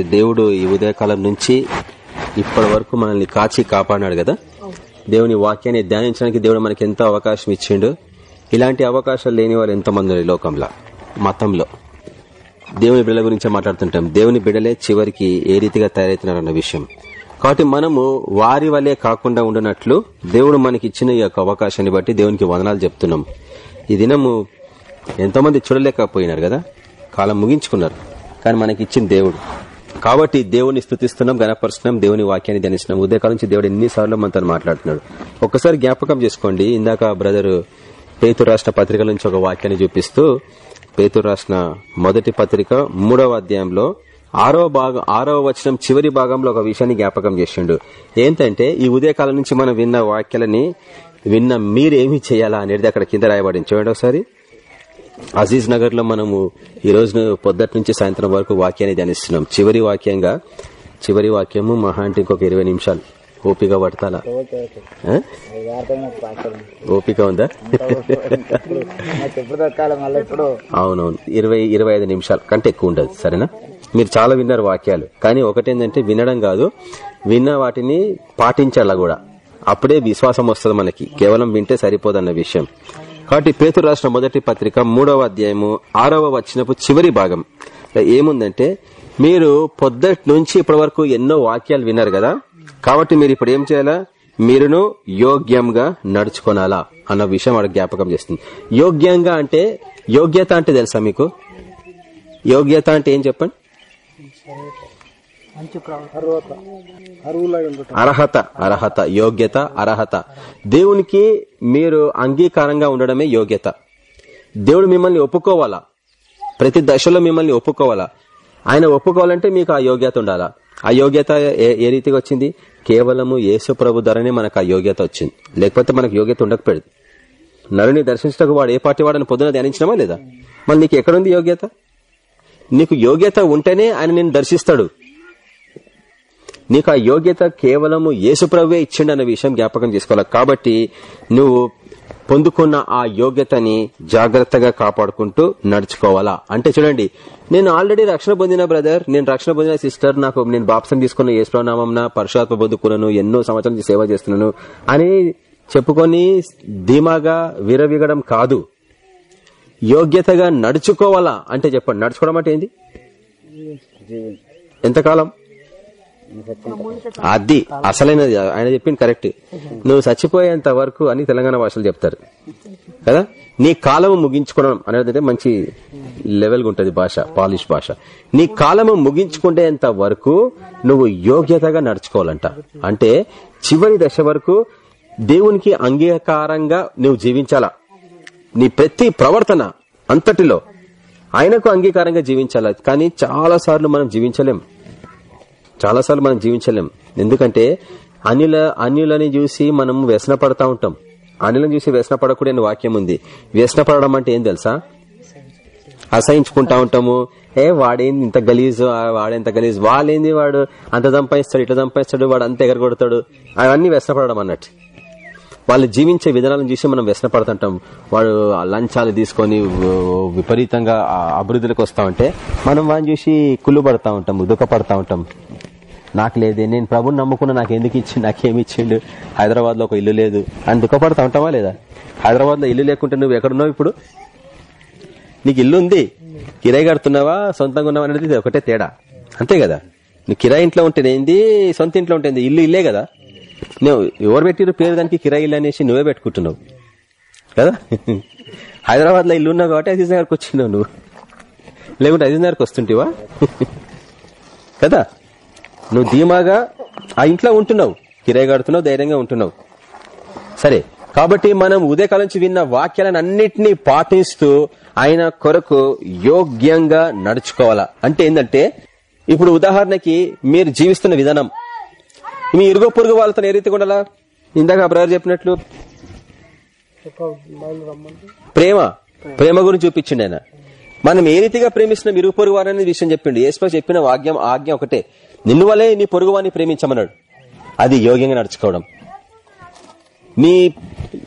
దేవుడు ఈ ఉదయకాలం నుంచి ఇప్పటి వరకు మనల్ని కాచి కాపాడినాడు కదా? దేవుని వాక్యాన్ని ధ్యానించడానికి దేవుడు మనకి ఎంతో అవకాశం ఇచ్చిండు. ఇలాంటి అవకాశాలు లేని వాళ్ళు ఎంతమంది ఉన్నారు ఈ లోకంలో మతంలో. దేవుని బిడ్డల గురించి మాట్లాడుతుంటాం. దేవుని బిడ్డలే చివరికి ఏ రీతిగా తయారవుతున్నారన్న విషయం. కాబట్టి మనము వారి వల్లే కాకుండా ఉండనట్లు దేవుడు మనకి ఇచ్చిన ఈ యొక్క అవకాశాన్ని బట్టి దేవునికి వదనాలు చెప్తున్నాం. ఈ దినము ఎంతోమంది చూడలేకపోయినారు కదా? కాలం ముగించుకున్నారు. కానీ మనకి ఇచ్చిన దేవుడు. కాబట్టి దేవుని స్థుతిస్తున్నాం గణపరుస్తున్నాం దేవుని వాక్యాన్ని ధ్యానిస్తున్నాం. ఉదయకాలం నుంచి దేవుడు ఎన్నిసార్లు మనతో మాట్లాడుతున్నాడు. ఒక్కసారి జ్ఞాపకం చేసుకోండి. ఇందాక బ్రదర్ పేతు రాష్ట్ర పత్రిక నుంచి ఒక వాక్యాన్ని చూపిస్తూ పేతురు రాసిన మొదటి పత్రిక మూడవ అధ్యాయంలో ఆరో భాగం ఆరవ వచనం చివరి భాగంలో ఒక విషయాన్ని జ్ఞాపకం చేసిండు. ఏంటంటే ఈ ఉదయకాలం నుంచి మనం విన్న వాక్యాలని విన్న మీరేమి చేయాలా అనేది అక్కడ కింద రాయబడింది. చూడండి ఒకసారి. అజీజ్ నగర్లో మనము ఈ రోజు పొద్దుటి నుంచి సాయంత్రం వరకు వాక్యాన్ని ధ్యానిస్తున్నాం. చివరి వాక్యంగా చివరి వాక్యము మహా అంటే ఇంకొక ఇరవై నిమిషాలు. ఓపిక పడతాలా? ఓపిక ఉందా? అవునవును. ఇరవై ఇరవై ఐదు నిమిషాలు కంటే ఎక్కువ ఉండదు సరేనా? మీరు చాలా విన్నారు వాక్యాలు. కానీ ఒకటేంటంటే వినడం కాదు విన్న వాటిని పాటించాలా కూడా. అప్పుడే విశ్వాసం వస్తుంది మనకి. కేవలం వింటే సరిపోదన్న విషయం. కాబట్టి పేతురు రాష్ట్ర మొదటి పత్రిక మూడవ అధ్యాయము ఆరవ వచ్చినప్పుడు చివరి భాగం. ఏముందంటే మీరు పొద్దటి నుంచి ఇప్పటి వరకు ఎన్నో వాక్యాలు విన్నారు కదా? కాబట్టి మీరు ఇప్పుడు ఏం చేయాలా? మీరును యోగ్యంగా నడుచుకోనాలా అన్న విషయం వాడు జ్ఞాపకం చేస్తుంది. యోగ్యంగా అంటే యోగ్యత అంటే తెలుసా మీకు? యోగ్యత అంటే ఏం చెప్పండి? అర్హత. అర్హత అర్హత యోగ్యత అర్హత. దేవునికి మీరు అంగీకారంగా ఉండడమే యోగ్యత. దేవుడు మిమ్మల్ని ఒప్పుకోవాలా? ప్రతి దశలో మిమ్మల్ని ఒప్పుకోవాలా? ఆయన ఒప్పుకోవాలంటే మీకు ఆ యోగ్యత ఉండాలా? ఆ యోగ్యత ఏ- ఏ రీతిగా వచ్చింది? కేవలము యేసు ప్రభు ధరనే మనకు ఆ యోగ్యత వచ్చింది. లేకపోతే మనకు యోగ్యత ఉండకపోయేది. నరుని దర్శించటకు వాడు ఏ పార్టీ వాడని పొద్దున ధ్యానించినమా లేదా? మళ్ళీ నీకు ఎక్కడుంది యోగ్యత? నీకు యోగ్యత ఉంటేనే ఆయన నిన్ను దర్శిస్తాడు. నీకు ఆ యోగ్యత కేవలము యేసుప్రభువే ఇచ్చిండు అన్న విషయం జ్ఞాపకం చేసుకోవాలి. కాబట్టి నువ్వు పొందుకున్న ఆ యోగ్యతని జాగ్రత్తగా కాపాడుకుంటూ నడుచుకోవాలా? అంటే చూడండి నేను ఆల్రెడీ రక్షణ పొందిన బ్రదర్ నేను రక్షణ పొందిన సిస్టర్ నాకు నేను బాప్సం తీసుకున్న యేసునామం పరుషాత్మ పొందుకున్నాను ఎన్నో సంవత్సరాల నుంచి సేవ చేస్తున్నాను అని చెప్పుకొని ధీమాగా విరవిగడం కాదు. యోగ్యతగా నడుచుకోవాలా? అంటే చెప్పండి నడుచుకోవడం అంటే ఏంది? ఎంతకాలం? అది అసలైనది. ఆయన చెప్పింది కరెక్ట్. నువ్వు చచ్చిపోయేంత వరకు అని తెలంగాణ భాషలు చెప్తారు. కదా? నీ కాలము ముగించుకోవడం అనేది మంచి లెవెల్గా ఉంటుంది భాష పాలిష్ భాష. నీ కాలము ముగించుకునేంత వరకు నువ్వు యోగ్యతగా నడుచుకోవాలంట. అంటే చివరి దశ వరకు దేవునికి అంగీకారంగా నువ్వు జీవించాలా? నీ ప్రతి ప్రవర్తన అంతటిలో ఆయనకు అంగీకారంగా జీవించాలా? కానీ చాలా సార్లు మనం జీవించలేం. చాలాసార్లు మనం జీవించలేం. ఎందుకంటే అనిల అన్యులని చూసి మనం వ్యసన పడతా ఉంటాం. అనిలను చూసి వ్యసన పడకూడని వాక్యం ఉంది. వ్యసన పడడం అంటే ఏం తెలుసా? అసహించుకుంటా ఉంటాము. ఏ వాడేంది ఇంత గలీజు వాడేంత గలీజు? వాళ్ళేంది వాడు? అంత దంపాయిస్తాడు ఇట్లా దంపాయిస్తాడు వాడు అంత ఎగరగొడతాడు. అవన్నీ వ్యసనపడడం అన్నట్టు. వాళ్ళు జీవించే విధానాలను చూసి మనం వ్యసనపడుతుంటాం. వాడు లంచాలు తీసుకొని విపరీతంగా అభివృద్ధిలోకి వస్తా ఉంటే మనం వాడిని చూసి కుళ్ళు పడతా ఉంటాం దుఃఖపడతా ఉంటాం. నాకు లేదే నేను ప్రభుని నమ్ముకున్నా నాకు ఎందుకు ఇచ్చి నాకేమి ఇచ్చిండు? హైదరాబాద్లో ఒక ఇల్లు లేదు. అని దుఃఖపడతా ఉంటావా లేదా? హైదరాబాద్లో ఇల్లు లేకుంటే నువ్వు ఎక్కడున్నావు ఇప్పుడు? నీకు ఇల్లు ఉంది. కిరాయి కడుతున్నావా? సొంతంగా ఉన్నావా అనేది ఇది ఒకటే తేడా. అంతే కదా? నువ్వు కిరాయి ఇంట్లో ఉంటేనేంది సొంత ఇంట్లో ఉంటేంది ఇల్లు ఇల్లే కదా? నువ్వు ఎవరు పెట్టిరు పేరు దానికి కిరాయి ఇల్లు అనేసి నువ్వే పెట్టుకుంటున్నావు. కదా? హైదరాబాద్లో ఇల్లు ఉన్నావు కాబట్టి అజీజ్ నగర్కి వచ్చినావు నువ్వు. లేకుంటే అజీజ్ నగర్కి వస్తుంటివా? కదా? నువ్వు ధీమాగా ఆ ఇంట్లో ఉంటున్నావు. కిరాయి కడుతున్నావు ధైర్యంగా ఉంటున్నావు. సరే కాబట్టి మనం ఉదయకాలం నుంచి విన్న వాక్యాలను అన్నిటినీ పాటిస్తూ ఆయన కొరకు యోగ్యంగా నడుచుకోవాలా. అంటే ఏంటంటే ఇప్పుడు ఉదాహరణకి మీరు జీవిస్తున్న విధానం. మీ ఇరుగు పొరుగు వాళ్ళతో ఏ రీతిగా ఉండాలా? ఇందాక బ్రదర్ చెప్పినట్లు. ప్రేమ. ప్రేమ గురించి చూపించండి ఆయన. మనం ఏ రీతిగా ప్రేమిస్తున్నాం ఇరుగు పొరుగు వారనే విషయం చెప్పిండు. ఏసుపై చెప్పిన వాగ్యం ఆజ్ఞ ఒకటే. నిన్ను వలే నీ పొరుగువాని ప్రేమించమన్నాడు. అది యోగ్యంగా నడుచుకోవడం. నీ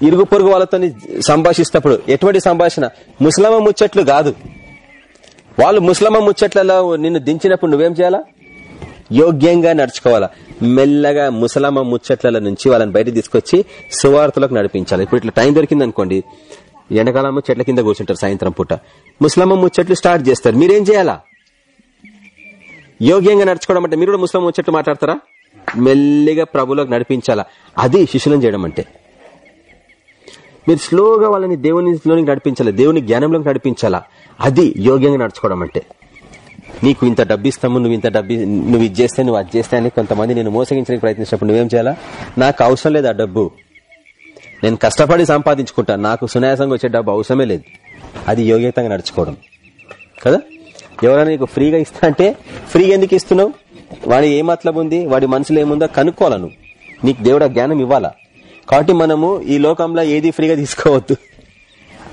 ఇరుగు పొరుగు వాళ్ళతో సంభాషిస్తప్పుడు ఎటువంటి సంభాషణ? ముస్లమ ముచ్చట్లు కాదు. వాళ్ళు ముస్లమ ముచ్చట్లలో నిన్ను దించినప్పుడు నువ్వేం చేయాలా? యోగ్యంగా నడుచుకోవాలా? మెల్లగా ముసలమ్మ ముచ్చట్ల నుంచి వాళ్ళని బయట తీసుకొచ్చి సువార్తలకు నడిపించాలి. ఇప్పుడు ఇట్లా టైం దొరికింది అనుకోండి ఎండాకాలము చెట్ల కింద కూర్చుంటారు సాయంత్రం పూట. ముసలమ్మ ముచ్చట్లు స్టార్ట్ చేస్తారు. మీరేం చేయాలా? యోగ్యంగా నడుచుకోవడం అంటే మీరు కూడా ముస్లిం వచ్చేట్టు మాట్లాడతారా? మెల్లిగా ప్రభులోకి నడిపించాలా? అది శిష్యులను చేయడం అంటే. మీరు స్లోగా వాళ్ళని దేవునిలోనికి నడిపించాలి? దేవుని జ్ఞానంలోకి నడిపించాలా? అది యోగ్యంగా నడుచుకోవడం అంటే. నీకు ఇంత డబ్బు ఇస్తాము నువ్వు ఇంత డబ్బు నువ్వు ఇది చేస్తే నువ్వు అది చేస్తే అని కొంతమంది నేను మోసగించడానికి ప్రయత్నించినప్పుడు నువ్వేం చేయాలా? నాకు అవసరం లేదు ఆ డబ్బు. నేను కష్టపడి సంపాదించుకుంటా. నాకు సునాయాసంగా వచ్చే డబ్బు అవసరమే లేదు. అది యోగ్యతంగా నడుచుకోవడం. కదా? ఎవరైనా నీకు ఫ్రీగా ఇస్తా అంటే ఫ్రీగా ఎందుకు ఇస్తున్నావు? వాడి ఏ మతలబు ఉంది? వాడి మనసులో ఏముందో కనుక్కోవాలను నీకు దేవుడు జ్ఞానం ఇవ్వాలా? కాబట్టి మనము ఈ లోకంలో ఏది ఫ్రీగా తీసుకోవద్దు.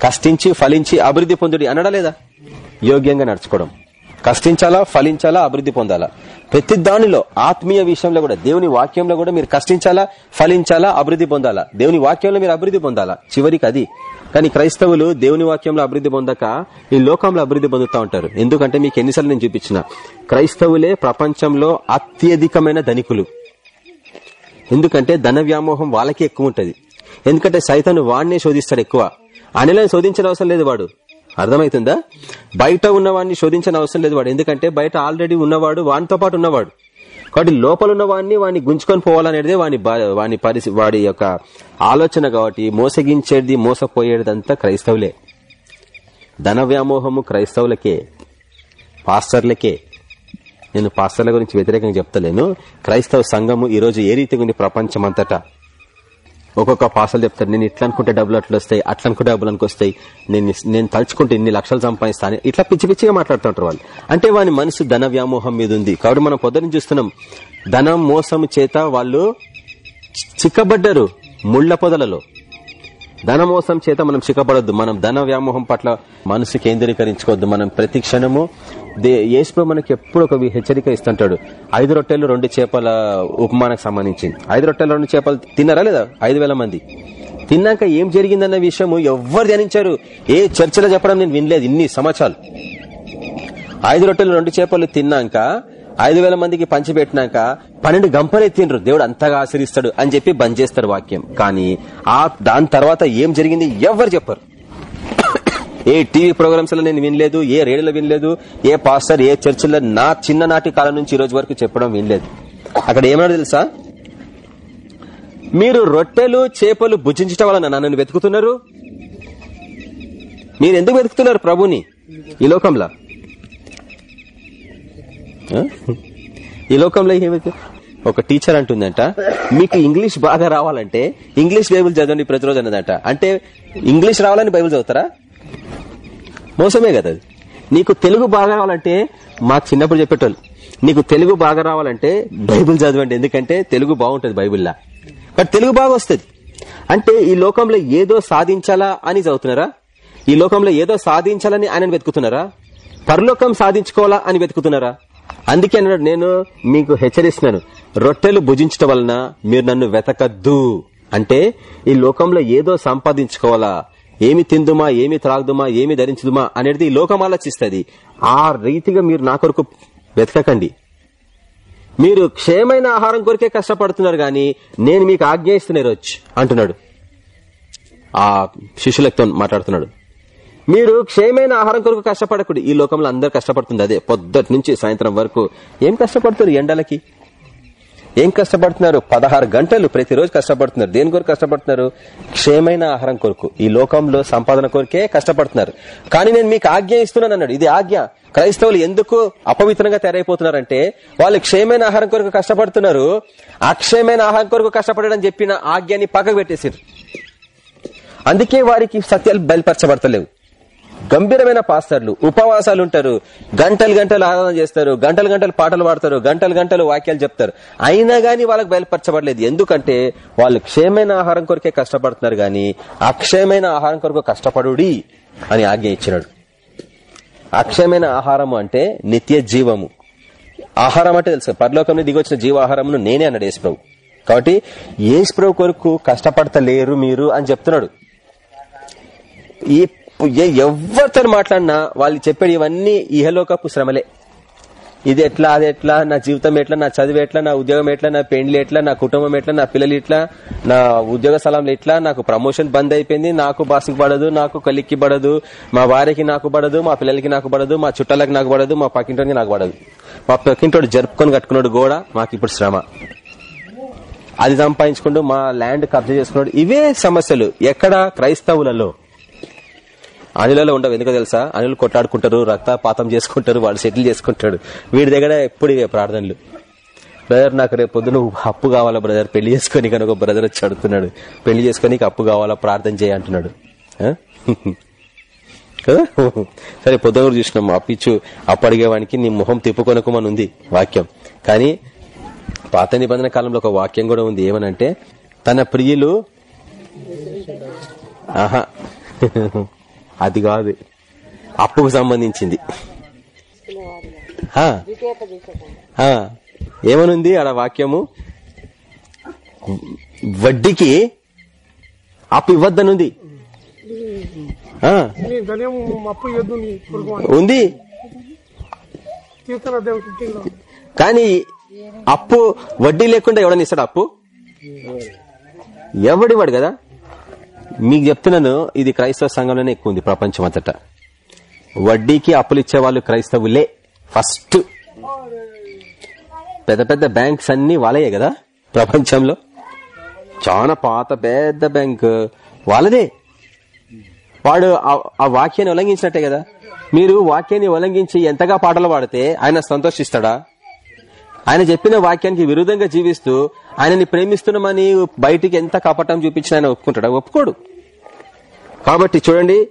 కష్టించి ఫలించి అభివృద్ధి పొందుడి అనడా లేదా? యోగ్యంగా నడుచుకోవడం. కష్టించాలా ఫలించాలా అభివృద్ధి పొందాలా? ప్రతి దానిలో ఆత్మీయ విషయంలో కూడా దేవుని వాక్యంలో కూడా మీరు కష్టించాలా ఫలించాలా అభివృద్ధి పొందాలా? దేవుని వాక్యంలో మీరు అభివృద్ధి పొందాలా? చివరికి అది కానీ క్రైస్తవులు దేవుని వాక్యంలో అభివృద్ధి పొందక ఈ లోకంలో అభివృద్ధి పొందుతూ ఉంటారు. ఎందుకంటే మీకు ఎన్నిసార్లు నేను చూపించిన క్రైస్తవులే ప్రపంచంలో అత్యధికమైన ధనికులు. ఎందుకంటే ధన వ్యామోహం వాళ్ళకి ఎక్కువ ఉంటుంది. ఎందుకంటే సైతాను వాడినే శోధిస్తాడు ఎక్కువ. అనిలని శోధించిన అవసరం లేదు వాడు. అర్థమవుతుందా బయట ఉన్నవాడిని శోధించిన అవసరం లేదు వాడు. ఎందుకంటే బయట ఆల్రెడీ ఉన్నవాడు వానితో పాటు ఉన్నవాడు. కాబట్టి లోపల ఉన్న వాడిని వాడిని గుంజుకొని పోవాలనేది వాని వాని పరిస్థితి వాడి యొక్క ఆలోచన కాబట్టి మోసగించేది మోసపోయేదంతా క్రైస్తవులే. ధన వ్యామోహము క్రైస్తవులకే పాస్టర్లకే. నేను పాస్టర్ల గురించి వ్యతిరేకంగా చెప్తలేను. క్రైస్తవ సంఘము ఈరోజు ఏ రీతిగా ఉంది ప్రపంచం అంతటా ఒక్కొక్క పాసలు చెప్తారు నేను ఇట్లా అనుకుంటే డబ్బులు అట్లా వస్తాయి అట్లా అనుకుంటే డబ్బులు అనుకొస్తాయి నేను నేను తలుచుకుంటే ఇన్ని లక్షలు సంపాదిస్తాను ఇట్లా పిచ్చి పిచ్చిగా మాట్లాడుతుంటారు వాళ్ళు. అంటే వాని మనసు ధన వ్యామోహం మీద ఉంది. కాబట్టి మనం పొద్దున చూస్తున్నాం ధనం మోసం చేత వాళ్ళు చిక్కబడ్డారు ముళ్ళ పొదలలో. ధనమోసం చేత మనం చిక్కబడొద్దు. మనం ధన వ్యామోహం పట్ల మనసు కేంద్రీకరించుకోవద్దు. మనం ప్రతి క్షణము యేసు మనకి ఎప్పుడు ఒక హెచ్చరిక ఇస్తుంటాడు. ఐదు రొట్టెలు రెండు చేపల ఉపమానకు సంబంధించింది ఐదు రొట్టెలు రెండు చేపలు తిన్నారా లేదా? ఐదు వేల మంది. తిన్నాక ఏం జరిగిందన్న విషయము ఎవరు ధ్యానించారు. ఏ చర్చలో చెప్పడం నేను వినలేదు ఇన్ని సమాచారాలు ఐదు రొట్టెలు రెండు చేపలు తిన్నాక ఐదు వేల మందికి పంచిపెట్టినాక పన్నెండు గంపలే తినరు దేవుడు అంతగా ఆశ్రయిస్తాడు అని చెప్పి బంద్ చేస్తారు వాక్యం. కానీ ఆ దాని తర్వాత ఏం జరిగింది? ఎవరు చెప్పరు. ఏ టీవీ ప్రోగ్రామ్స్లో నేను వినలేదు ఏ రేడియోలో వినలేదు ఏ పాస్టర్ ఏ చర్చిలో నా చిన్ననాటి కాలం నుంచి ఈ రోజు వరకు చెప్పడం వినలేదు. అక్కడ ఏమన్నా తెలుసా? మీరు రొట్టెలు చేపలు భుజించటం వలన నన్ను వెతుకుతున్నారు? మీరు ఎందుకు వెతుకుతున్నారు ప్రభుని ఈ లోకంలో? ఈ లోకంలో ఏమైతే? ఒక టీచర్ అంటుందంట మీకు ఇంగ్లీష్ బాగా రావాలంటే ఇంగ్లీష్ బైబుల్ చదవండి ప్రతిరోజు అన్నదంట. అంటే ఇంగ్లీష్ రావాలని బైబుల్ చదువుతారా? మోసమే కదా అది. నీకు తెలుగు బాగా రావాలంటే మాకు చిన్నప్పుడు చెప్పేటోళ్ళు నీకు తెలుగు బాగా రావాలంటే బైబుల్ చదవండి ఎందుకంటే తెలుగు బాగుంటుంది బైబుల్లా. బట్ తెలుగు బాగా వస్తుంది. అంటే ఈ లోకంలో ఏదో సాధించాలా అని చదువుతున్నారా? ఈ లోకంలో ఏదో సాధించాలని ఆయన వెతుకుతున్నారా? పరలోకం సాధించుకోవాలా అని వెతుకుతున్నారా? అందుకే అన్నాడు నేను మీకు హెచ్చరిస్తున్నాను. రొట్టెలు భుజించడం వలన మీరు నన్ను వెతకద్దు. అంటే ఈ లోకంలో ఏదో సంపాదించుకోవాలా? ఏమి తిందుమా ఏమి త్రాగుదుమా ఏమి ధరించుదుమా అనేది ఈ లోకం ఆలోచిస్తుంది. ఆ రీతిగా మీరు నా కొరకు వెతకకండి. మీరు క్షేమైన ఆహారం కొరికే కష్టపడుతున్నారు గాని నేను మీకు ఆజ్ఞాయిస్తున్న రోజు అంటున్నాడు. ఆ శిష్యులతో మాట్లాడుతున్నాడు. మీరు క్షేమైన ఆహారం కొరకు కష్టపడకూడదు ఈ లోకంలో అందరు కష్టపడుతుంది అదే. పొద్దుటి నుంచి సాయంత్రం వరకు ఏం కష్టపడుతున్నారు ఎండలకి? ఏం కష్టపడుతున్నారు? పదహారు గంటలు ప్రతిరోజు కష్టపడుతున్నారు. దేని కొరకు కష్టపడుతున్నారు? క్షేమైన ఆహారం కొరకు. ఈ లోకంలో సంపాదన కొరకే కష్టపడుతున్నారు. కానీ నేను మీకు ఆజ్ఞ ఇస్తున్నాను అన్నాడు. ఇది ఆజ్ఞ. క్రైస్తవులు ఎందుకు అపవిత్రంగా తయారైపోతున్నారంటే వాళ్ళు క్షేమైన ఆహారం కొరకు కష్టపడుతున్నారు. అక్షయమైన ఆహారం కొరకు కష్టపడడం చెప్పిన ఆజ్ఞని పక్కకు పెట్టేసారు అందుకే వారికి సత్యాలు బయలుపరచబడతలేవు. గంభీరమైన పాస్తర్లు ఉపవాసాలు ఉంటారు గంటలు గంటలు ఆరాధన చేస్తారు. గంటలు గంటలు పాటలు పాడతారు. గంటలు గంటలు వాక్యాలు చెప్తారు. అయినా గానీ వాళ్ళకి బయలుపరచబడలేదు. ఎందుకంటే వాళ్ళు క్షేమైన ఆహారం కొరకే కష్టపడుతున్నారు గాని అక్షయమైన ఆహారం కొరకు కష్టపడుడి అని ఆజ్ఞ ఇచ్చినాడు. అక్షయమైన ఆహారము అంటే నిత్య జీవము. ఆహారం అంటే తెలుసు పరలోకంలో దిగొచ్చిన జీవాహారమును నేనే అన్నాడు యేసుప్రభు కాబట్టి యేసుప్రభు కొరకు కష్టపడతలేరు మీరు అని చెప్తున్నాడు. ఈ ఎవరితో మాట్లాడినా వాళ్ళు చెప్పేది ఇవన్నీ ఇహలోకపు శ్రమలే. ఇది ఎట్లా అది ఎట్లా నా జీవితం ఎట్లా నా చదువు ఎట్లా నా ఉద్యోగం ఎట్లా నా పెండ్లి ఎట్లా నా కుటుంబం ఎట్లా నా పిల్లలు ఎట్లా నా ఉద్యోగ స్థలంలో ఎట్లా నాకు ప్రమోషన్ బంద్ అయిపోయింది నాకు బాస్కి పడదు నాకు కలిక్కి పడదు మా వారికి నాకు పడదు మా పిల్లలకి నాకు పడదు మా చుట్టాలకి నాకు పడదు మా పక్కింటోడికి నాకు పడదు. మా పక్కింటోడు జరుపుకొని కట్టుకున్నాడు గోడ మాకు ఇప్పుడు శ్రమ. అది సంపాదించుకుంటూ మా ల్యాండ్ కబ్జా చేసుకున్నాడు. ఇవే సమస్యలు ఎక్కడ క్రైస్తవులలో. అనిలలో ఉండవు. ఎందుకో తెలుసా? అనిలు కొట్లాడుకుంటారు రక్తపాతం చేసుకుంటారు వాళ్ళు సెటిల్ చేసుకుంటాడు వీడి దగ్గర ఎప్పుడు ఇవే ప్రార్థనలు. బ్రదర్ నాకు రేపు పొద్దున అప్పు కావాలా బ్రదర్ పెళ్ళి చేసుకొని కానీ ఒక బ్రదర్ వచ్చి అడుగుతున్నాడు. పెళ్ళి చేసుకొని అప్పు కావాలా ప్రార్థన చేయ అంటున్నాడు. కదా? సరే పొద్దున కూడా చూసినాం. అప్పిచ్చు అప్పు అడిగేవానికి నీ మొహం తిప్పుకొనకమని ఉంది వాక్యం. కానీ పాత నిబంధన కాలంలో ఒక వాక్యం కూడా ఉంది. ఏమనంటే తన ప్రియులు ఆహా. అది కాదు. అప్పుకు సంబంధించింది. ఏమనుంది ఆడ వాక్యము? వడ్డీకి అప్పు ఇవ్వద్దనుంది. ఉంది. కానీ అప్పు వడ్డీ లేకుండా ఎవడని ఇస్తాడు అప్పు? ఎవడివాడు కదా? మీకు చెప్తున్నాను ఇది క్రైస్తవ సంఘంలోనే ఎక్కువ ఉంది ప్రపంచం అంతటా. వడ్డీకి అప్పులిచ్చే వాళ్ళు క్రైస్తవులే ఫస్ట్. పెద్ద పెద్ద బ్యాంక్స్ అన్ని వాళ్ళయే కదా ప్రపంచంలో. చాలా పాత పెద్ద బ్యాంక్. వాళ్ళదే. వాడు ఆ- ఆ వాక్యాన్ని ఉల్లంఘించినట్టే కదా. మీరు వాక్యాన్ని ఉల్లంఘించి ఎంతగా పాటలు పాడితే ఆయన సంతోషిస్తాడా? ఆయన చెప్పిన వాక్యానికి విరుద్ధంగా జీవిస్తూ ఆయనని ప్రేమిస్తున్నామని బయటికి ఎంత కపటం చూపించిన ఆయన ఒప్పుకుంటాడా. ఒప్పుకోడు. కాబట్టి చూడండి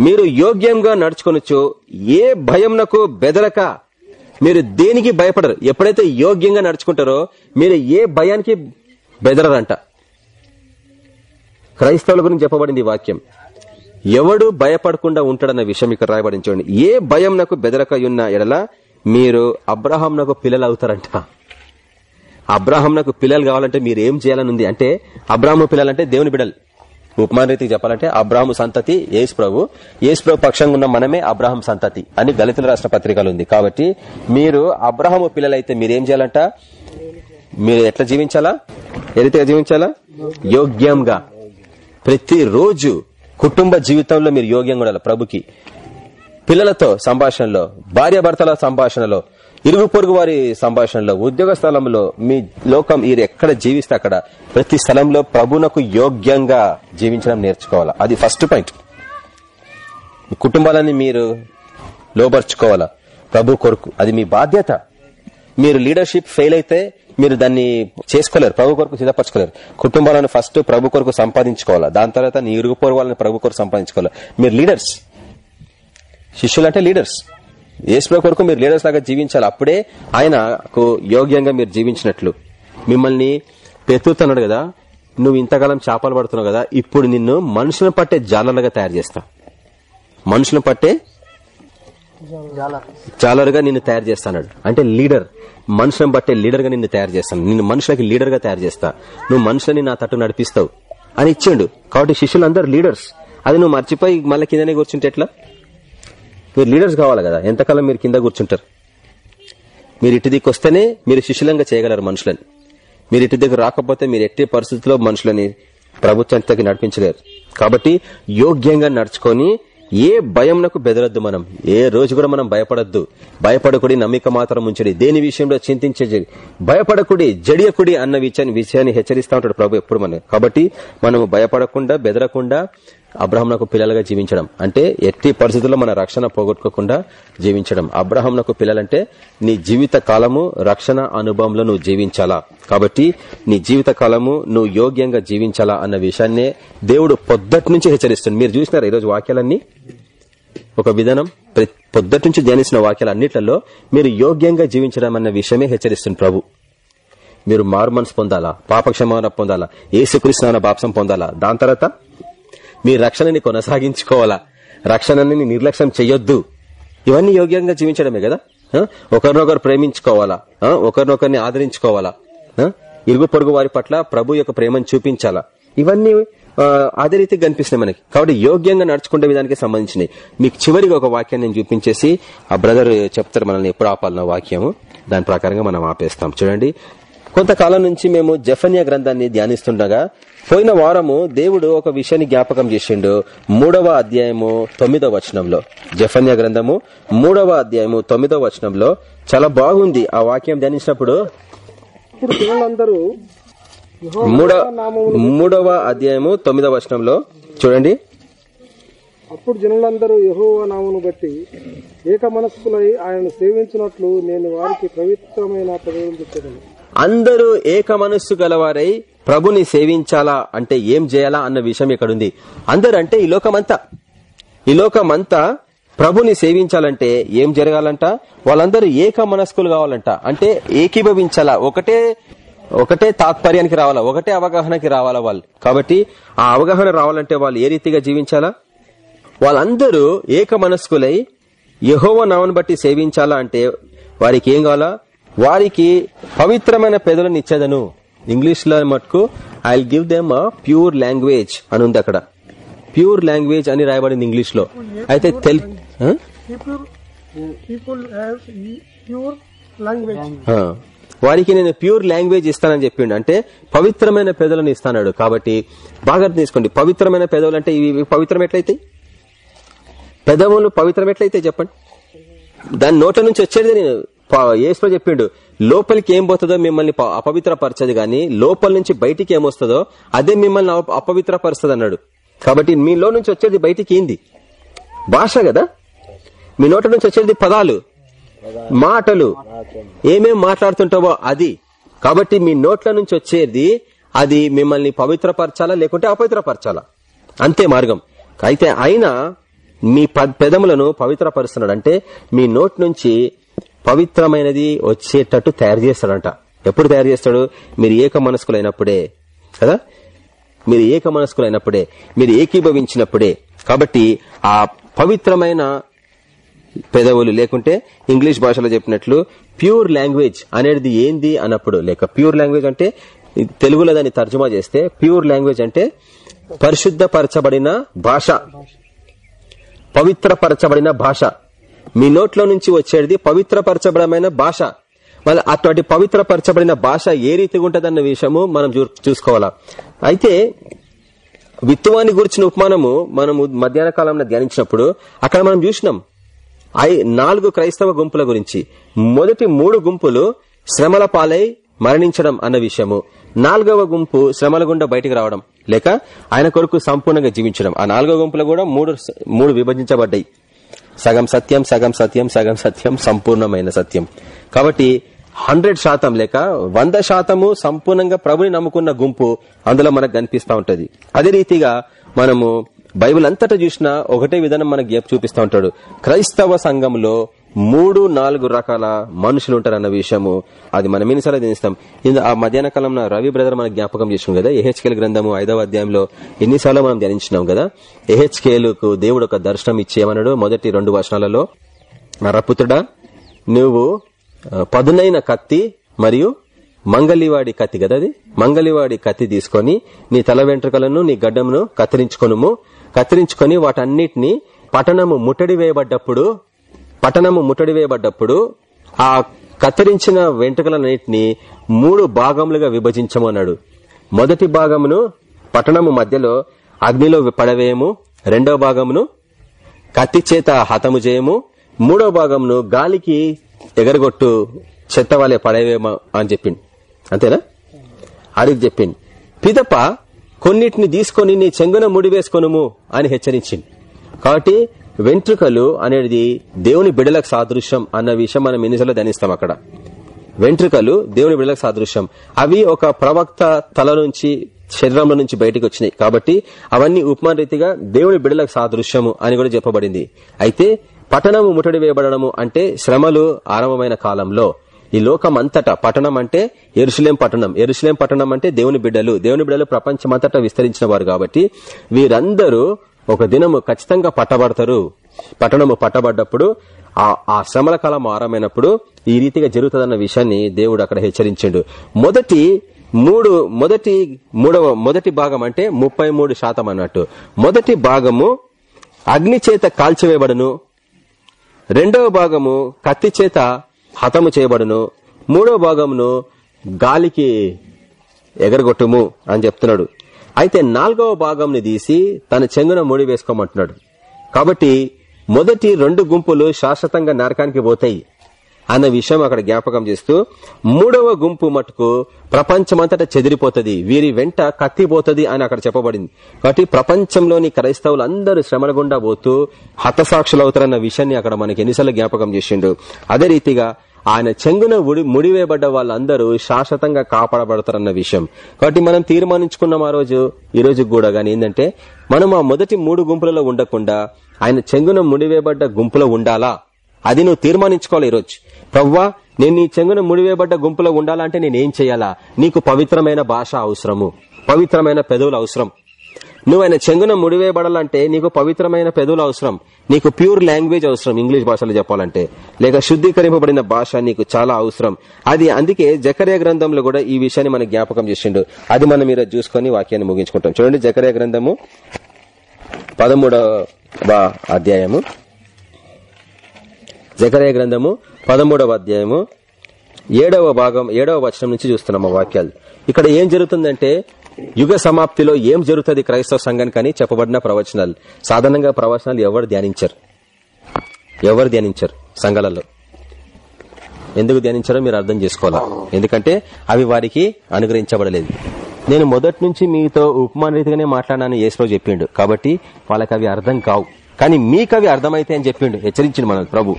మీరు యోగ్యంగా నడుచుకొనొచ్చు ఏ భయంనకు బెదరక మీరు దేనికి భయపడరు. ఎప్పుడైతే యోగ్యంగా నడుచుకుంటారో మీరు ఏ భయానికి బెదరరంట. క్రైస్తవుల గురించి చెప్పబడింది ఈ వాక్యం. ఎవడు భయపడకుండా ఉంటాడన్న విషయం ఇక్కడ రాయబడించండి చూడండి. ఏ భయం నాకు బెదరక ఉన్న ఎడల మీరు అబ్రహాంనకు పిల్లలు అవుతారంట అబ్రహాంనకు పిల్లలు కావాలంటే మీరు ఏం చేయాలని ఉంది అంటే అబ్రాహ్మ పిల్లలంటే దేవుని బిడలు ఉపమాన రీతికి చెప్పాలంటే అబ్రాహం సంతతి యేసు ప్రభు. యేసు ప్రభు పక్షంగా ఉన్న మనమే అబ్రాహం సంతతి అని దళితుల రాష్ట్ర పత్రికలు ఉంది. కాబట్టి మీరు అబ్రహము పిల్లలైతే మీరేం చేయాలంట? మీరు ఎట్లా జీవించాలా? ఏ జీవించాలా? యోగ్యంగా. ప్రతిరోజు కుటుంబ జీవితంలో మీరు యోగ్యంగా ఉండాలి ప్రభుకి. పిల్లలతో సంభాషణలో భార్యాభర్తల సంభాషణలో ఇరుగు పొరుగు వారి సంభాషణలో ఉద్యోగ స్థలంలో మీ లోకం మీరు ఎక్కడ జీవిస్తే అక్కడ ప్రతి స్థలంలో ప్రభునకు యోగ్యంగా జీవించడం నేర్చుకోవాలా? అది ఫస్ట్ పాయింట్ కుటుంబాలని మీరు లోపరుచుకోవాలా ప్రభు కొరకు. అది మీ బాధ్యత. మీరు లీడర్షిప్ ఫెయిల్ అయితే మీరు దాన్ని చేసుకోలేరు ప్రభు కొరకు సిద్ధపరచుకోలేరు. కుటుంబాలను ఫస్ట్ ప్రభు కొరకు సంపాదించుకోవాలా? దాని తర్వాత నీ ఇరుగు పొరుగు వాళ్ళని ప్రభు కొరకు సంపాదించుకోవాలి? మీరు లీడర్స్. శిష్యులు అంటే లీడర్స్. యేసు కొరకు మీరు లీడర్స్ లాగా జీవించాలి. అప్పుడే ఆయనకు యోగ్యంగా మీరు జీవించినట్లు. మిమ్మల్ని పెతుతున్నాడు కదా నువ్వు ఇంతకాలం చేపలు పడుతున్నావు కదా ఇప్పుడు నిన్ను మనుషులను పట్టే జాలర్లుగా తయారు చేస్తా. మనుషులను పట్టే జాలర్గా నిన్ను తయారు చేస్తాడు అంటే లీడర్ మనుషులను పట్టే లీడర్గా నిన్ను తయారు చేస్తాను. నిన్ను మనుషులకి లీడర్గా తయారు చేస్తా. నువ్వు మనుషులని నా తట్టు నడిపిస్తావు అని ఇచ్చిండు. కాబట్టి శిష్యులందరూ లీడర్స్. అది నువ్వు మర్చిపోయి మళ్ళీ కిందనే కూర్చుంటే ఎట్లా? మీరు లీడర్స్ కావాలి కదా. ఎంతకాలం మీరు కింద కూర్చుంటారు? మీరు ఇటు దిక్కు వస్తేనే మీరు శిశులంగా చేయగలరు మనుషులని. మీరు ఇటు దగ్గర రాకపోతే మీరు ఎట్టి పరిస్థితుల్లో మనుషులని ప్రభుత్వానికి నడిపించలేరు. కాబట్టి యోగ్యంగా నడుచుకొని ఏ భయంనకు బెదరద్దు మనం. ఏ రోజు కూడా మనం భయపడద్దు. భయపడకుడి నమ్మిక మాత్రం ఉంచడి. దేని విషయంలో చింతించే భయపడకుడి జడియకుడి అన్న విషయాన్ని విషయాన్ని హెచ్చరిస్తా ఉంటాడు ప్రభు ఎప్పుడు మనం కాబట్టి మనం భయపడకుండా బెదరకుండా అబ్రహంనకు పిల్లలుగా జీవించడం. అంటే ఎట్టి పరిస్థితుల్లో మన రక్షణ పోగొట్టుకోకుండా జీవించడం. అబ్రహంనకు పిల్లలంటే నీ జీవిత కాలము రక్షణ అనుభవంలో నువ్వు జీవించాలా? కాబట్టి నీ జీవిత కాలము నువ్వు యోగ్యంగా జీవించాలా అన్న విషయాన్నే దేవుడు పొద్దటి నుంచి హెచ్చరిస్తుంది. మీరు చూసినారు ఈరోజు వాక్యాలన్నీ? ఒక విధానం. ప్రతి- పొద్దటి నుంచి ధ్యానిస్తున్న వాక్యాలు అన్నిట్లలో మీరు యోగ్యంగా జీవించడం అన్న విషయమే హెచ్చరిస్తుంది ప్రభు. మీరు మారుమన్స్ పొందాలా? పాపక్షమాన పొందాలా? ఏసుకృష్ణ బాప్సం పొందాలా? దాని తర్వాత మీ రక్షణని కొనసాగించుకోవాలా? రక్షణని నిర్లక్ష్యం చెయ్యొద్దు. ఇవన్నీ యోగ్యంగా జీవించడమే కదా? ఒకరినొకరు ప్రేమించుకోవాలా? ఒకరినొకరిని ఆదరించుకోవాలా? ఇరుగు పొరుగు వారి పట్ల ప్రభు యొక్క ప్రేమను చూపించాలా? ఇవన్నీ అదే రీతికి కనిపిస్తున్నాయి మనకి. కాబట్టి యోగ్యంగా నడుచుకునే విధానికి సంబంధించినవి. మీకు చివరిగా ఒక వాక్యాన్ని నేను చూపించేసి ఆ బ్రదర్ చెప్తారు మనల్ని ఎప్పుడు ఆపాలన్న వాక్యము. దాని ప్రకారంగా మనం ఆపేస్తాం. చూడండి కొంతకాలం నుంచి మేము జఫన్యా గ్రంథాన్ని ధ్యానిస్తుండగా పోయిన వారము దేవుడు ఒక విషయాన్ని జ్ఞాపకం చేసిండు. మూడవ అధ్యాయము తొమ్మిదవ వచనంలో. జఫన్యా గ్రంథము మూడవ అధ్యాయము తొమ్మిదవ వచనంలో చాలా బాగుంది. ఆ వాక్యం ధ్యానించినప్పుడు ఇప్పుడు జనులందరూ యెహోవా మూడవ మూడవ అధ్యాయము తొమ్మిదవ వచనంలో చూడండి. అప్పుడు జనులందరూ యెహోవా నామమును బట్టి ఏక మనస్సులై ఆయనను సేవించినట్లు నేను వారికి పవిత్రమైన పదవులు అందరూ ఏక మనస్సు గలవారై ప్రభుని సేవించాలా అంటే ఏం చేయాలా అన్న విషయం ఇక్కడుంది. అందరూ అంటే ఈ లోకమంతా. ఈ లోకమంతా ప్రభుని సేవించాలంటే ఏం జరగాలంట? వాళ్ళందరూ ఏక మనస్కులు కావాలంట. అంటే ఏకీభవించాలా? ఒకటే ఒకటే తాత్పర్యానికి రావాలా? ఒకటే అవగాహనకి రావాలా వాళ్ళు? కాబట్టి ఆ అవగాహన రావాలంటే వాళ్ళు ఏ రీతిగా జీవించాలా? వాళ్ళందరూ ఏక మనస్కులై యహోవ నామను బట్టి సేవించాలా అంటే వారికి ఏం కావాలా? వారికి పవిత్రమైన పెదలను ఇచ్చేదను ఇంగ్లీష్లో మటుకు I give them a pure language అని ఉంది అక్కడ. ప్యూర్ లాంగ్వేజ్ అని రాయబడింది ఇంగ్లీష్లో అయితే తెల్. వారికి నేను ప్యూర్ లాంగ్వేజ్ ఇస్తానని చెప్పిండు. అంటే పవిత్రమైన పెదవులను ఇస్తాడు కాబట్టి బాగా తీసుకోండి పవిత్రమైన పెదవులు అంటే ఇవి పవిత్రం ఎట్లయితాయి? పెదవులు పవిత్రం ఎట్లయితే చెప్పండి? దాని నోట్ల నుంచి వచ్చేది నేను. ఏసులో చెప్పిండు లోపలికి ఏం పోతుందో మిమ్మల్ని అపవిత్రపరచదు గాని లోపల నుంచి బయటికి ఏమొస్తుందో అదే మిమ్మల్ని అప- అపవిత్రపరుస్తుంది అన్నాడు కాబట్టి మీలో నుంచి వచ్చేది బయటికి ఏంది భాష కదా? మీ నోట నుంచి వచ్చేది పదాలు మాటలు. ఏమేం మాట్లాడుతుంటావో అది. కాబట్టి మీ నోట్ల నుంచి వచ్చేది అది మిమ్మల్ని పవిత్రపరచాలా లేకుంటే అపవిత్రపరచాలా? అంతే మార్గం. అయితే అయినా మీ పెదములను పవిత్రపరుస్తున్నాడు అంటే మీ నోట్ నుంచి పవిత్రమైనది వచ్చేటట్టు తయారు చేస్తాడంట. ఎప్పుడు తయారు చేస్తాడు? మీరు ఏక మనస్కులైనప్పుడే. కదా? మీరు ఏక మనస్కులైనప్పుడే. మీరు ఏకీభవించినప్పుడే. కాబట్టి ఆ పవిత్రమైన పెదవులు లేకుంటే ఇంగ్లీష్ భాషలో చెప్పినట్లు ప్యూర్ లాంగ్వేజ్ అనేది ఏంది అన్నప్పుడు లేక ప్యూర్ లాంగ్వేజ్ అంటే తెలుగులో దాన్ని తర్జుమా చేస్తే ప్యూర్ లాంగ్వేజ్ అంటే పరిశుద్ధపరచబడిన భాష. పవిత్రపరచబడిన భాష. మీ నోట్లో నుంచి వచ్చేది పవిత్రపరచబడమైన భాష. మళ్ళీ అటువంటి పవిత్రపరచబడిన భాష ఏ రీతిగా ఉంటదన్న విషయము మనం చూ- చూసుకోవాలా. అయితే విత్తువాన్ని గురించిన ఉపమానము మనము మధ్యాహ్న కాలంలో ధ్యానించినప్పుడు అక్కడ మనం చూసినాం. ఐ నాలుగు క్రైస్తవ గుంపుల గురించి. మొదటి మూడు గుంపులు శ్రమల పాలై మరణించడం అన్న విషయము. నాలుగవ గుంపు శ్రమల గుండా బయటికి రావడం. లేక ఆయన కొరకు సంపూర్ణంగా జీవించడం. ఆ నాలుగవ గుంపులు కూడా మూడు మూడు విభజించబడ్డాయి. సగం సత్యం సగం సత్యం సగం సత్యం సంపూర్ణమైన సత్యం. కాబట్టి హండ్రెడ్ శాతం లేక వంద శాతము సంపూర్ణంగా ప్రభుని నమ్ముకున్న గుంపు అందులో మనకు కనిపిస్తూ ఉంటది. అదే రీతిగా మనము బైబిల్ అంతటా చూసినా ఒకటే విధానం మనకు చూపిస్తూ ఉంటాడు. క్రైస్తవ సంఘంలో మూడు నాలుగు రకాల మనుషులు ఉంటారన్న విషయము అది మనం ఎన్నిసార్లు ధ్యానిస్తాం ఇందు ఆ మధ్యాహ్న కాలంలో రవి బ్రదర్ మనకు జ్ఞాపకం చేసుకున్నాం కదా ఎహెచ్కేల్ గ్రంథము ఐదవ అధ్యాయంలో ఎన్నిసార్లు మనం ధ్యానించినాం కదా ఎహెచ్కేలుకు దేవుడు ఒక దర్శనం ఇచ్చేయమన్నాడు మొదటి రెండు వచనాలలో. నరపుత్రుడా నువ్వు పదునైన కత్తి మరియు మంగలివాడి కత్తి కదా అది? మంగలివాడి కత్తి తీసుకొని నీ తల వెంట్రుకలను నీ గడ్డమును కత్తిరించుకొనుము. కత్తిరించుకొని వాటన్నిటిని పట్టణము ముట్టడి వేయబడ్డప్పుడు పట్టణము ముట్టడి వేయబడ్డప్పుడు ఆ కత్తిరించిన వెంట్రుకలన్నిటిని మూడు భాగములుగా విభజించమన్నాడు మొదటి భాగమును పట్టణము మధ్యలో అగ్నిలో పడవేయము రెండవ భాగమును కత్తి చేత హతము చేయము మూడో భాగంను గాలికి ఎగరగొట్టు చెత్త వాళ్ళే పడేవేమో అని చెప్పింది అంతేనా? అది చెప్పింది పిదప కొన్నిటిని తీసుకొని నీ చెంగున ముడివేసుకొనుము అని హెచ్చరించింది కాబట్టి వెంట్రుకలు అనేది దేవుని బిడలకు సాదృశ్యం అన్న విషయం మనం ఎన్నిసార్లు ధ్యానిస్తాం అక్కడ. వెంట్రుకలు దేవుని బిడలకు సాదృశ్యం. అవి ఒక ప్రవక్త తల నుంచి శరీరంలో నుంచి బయటకు వచ్చినాయి. కాబట్టి అవన్నీ ఉపమాన రీతిగా దేవుని బిడలకు సాదృశ్యము అని కూడా చెప్పబడింది. అయితే పట్టణము ముట్టడి వేయబడము అంటే శ్రమలు ఆరంభమైన కాలంలో. ఈ లోకం అంతటా పట్టణం అంటే ఎరుసలేం పట్టణం. ఎరుసలేం పట్టణం అంటే దేవుని బిడ్డలు. దేవుని బిడ్డలు ప్రపంచమంతటా విస్తరించిన వారు కాబట్టి వీరందరూ ఒక దినము ఖచ్చితంగా పట్టబడతారు. పట్టణము పట్టబడ్డప్పుడు ఆ ఆ శ్రమల కాలం ఆరంభమైనప్పుడు ఈ రీతిగా జరుగుతుందన్న విషయాన్ని దేవుడు అక్కడ హెచ్చరించాడు. మొదటి మూడు మొదటి మూడవ మొదటి భాగం అంటే ముప్పై మూడు శాతం అన్నట్టు. మొదటి భాగము అగ్ని చేత కాల్చివేయబడును. రెండవ భాగము కత్తి చేత హతము చేయబడును. మూడవ భాగమును గాలికి ఎగరగొట్టుము అని చెప్తున్నాడు. అయితే నాలుగవ భాగంని తీసి తన చెంగున ముడి వేసుకోమంటున్నాడు. కాబట్టి మొదటి రెండు గుంపులు శాశ్వతంగా నరకానికి పోతాయి అన్న విషయం అక్కడ జ్ఞాపకం చేస్తూ మూడవ గుంపు మటుకు ప్రపంచమంతటా చెదిరిపోతుంది వీరి వెంట కత్తిపోతుంది అని అక్కడ చెప్పబడింది. కాబట్టి ప్రపంచంలోని క్రైస్తవులు అందరూ శ్రమల గుండా పోతూ హతసాక్షులవుతారన్న విషయాన్ని అక్కడ మనకి ఎన్నిసార్లు జ్ఞాపకం చేసిండు. అదే రీతిగా ఆయన చెంగున ముడి ముడివేయబడ్డ వాళ్ళందరూ శాశ్వతంగా కాపాడబడతారన్న విషయం. కాబట్టి మనం తీర్మానించుకున్నాం ఆ రోజు ఈ రోజు కూడా గాని ఏంటంటే మనం ఆ మొదటి మూడు గుంపులలో ఉండకుండా ఆయన చెంగున ముడివేయబడ్డ గుంపులో ఉండాలా? అది నువ్వు తీర్మానించుకోవాలి ఈరోజు ప్రవ్వా నేను నీ చెంగున ముడివేయబడ్డ గుంపులో ఉండాలంటే నేనేం చేయాలా? నీకు పవిత్రమైన భాష అవసరము. పవిత్రమైన పెదవులు అవసరం. నువ్వు ఆయన చెంగున ముడివేయబడాలంటే నీకు పవిత్రమైన పెదవులు అవసరం. నీకు ప్యూర్ లాంగ్వేజ్ అవసరం ఇంగ్లీష్ భాషలో చెప్పాలంటే. లేక శుద్ధీకరింపబడిన భాష నీకు చాలా అవసరం. అది అందుకే జకర్య గ్రంథంలో కూడా ఈ విషయాన్ని మనం జ్ఞాపకం చేసిండు. అది మనం మీరు చూసుకొని వాక్యాన్ని ముగించుకుంటాం. చూడండి జకర్య గ్రంథము పదమూడవ అధ్యాయము. జకర్య గ్రంథము పదమూడవ అధ్యాయము ఏడవ భాగం ఏడవ వచనం నుంచి చూస్తున్నాం ఆ వాక్యాలు. ఇక్కడ ఏం జరుగుతుందంటే యుగ సమాప్తిలో ఏం జరుగుతుంది క్రైస్తవ సంఘానికి అని చెప్పబడిన ప్రవచనాలు. సాధారణంగా ప్రవచనాలు ఎవరు ధ్యానించరు? ఎవరు ధ్యానించరు సంఘాలలో? ఎందుకు ధ్యానించారో మీరు అర్థం చేసుకోవాలా? ఎందుకంటే అవి వారికి అనుగ్రహించబడలేదు. నేను మొదటి నుంచి మీతో ఉపమాన రీతిగానే మాట్లాడాను యేసులో చెప్పిండు. కాబట్టి వాళ్ళకి అవి అర్థం కావు. కానీ మీకు అవి అర్థమైతే అని చెప్పిండు హెచ్చరించిండు మన ప్రభు.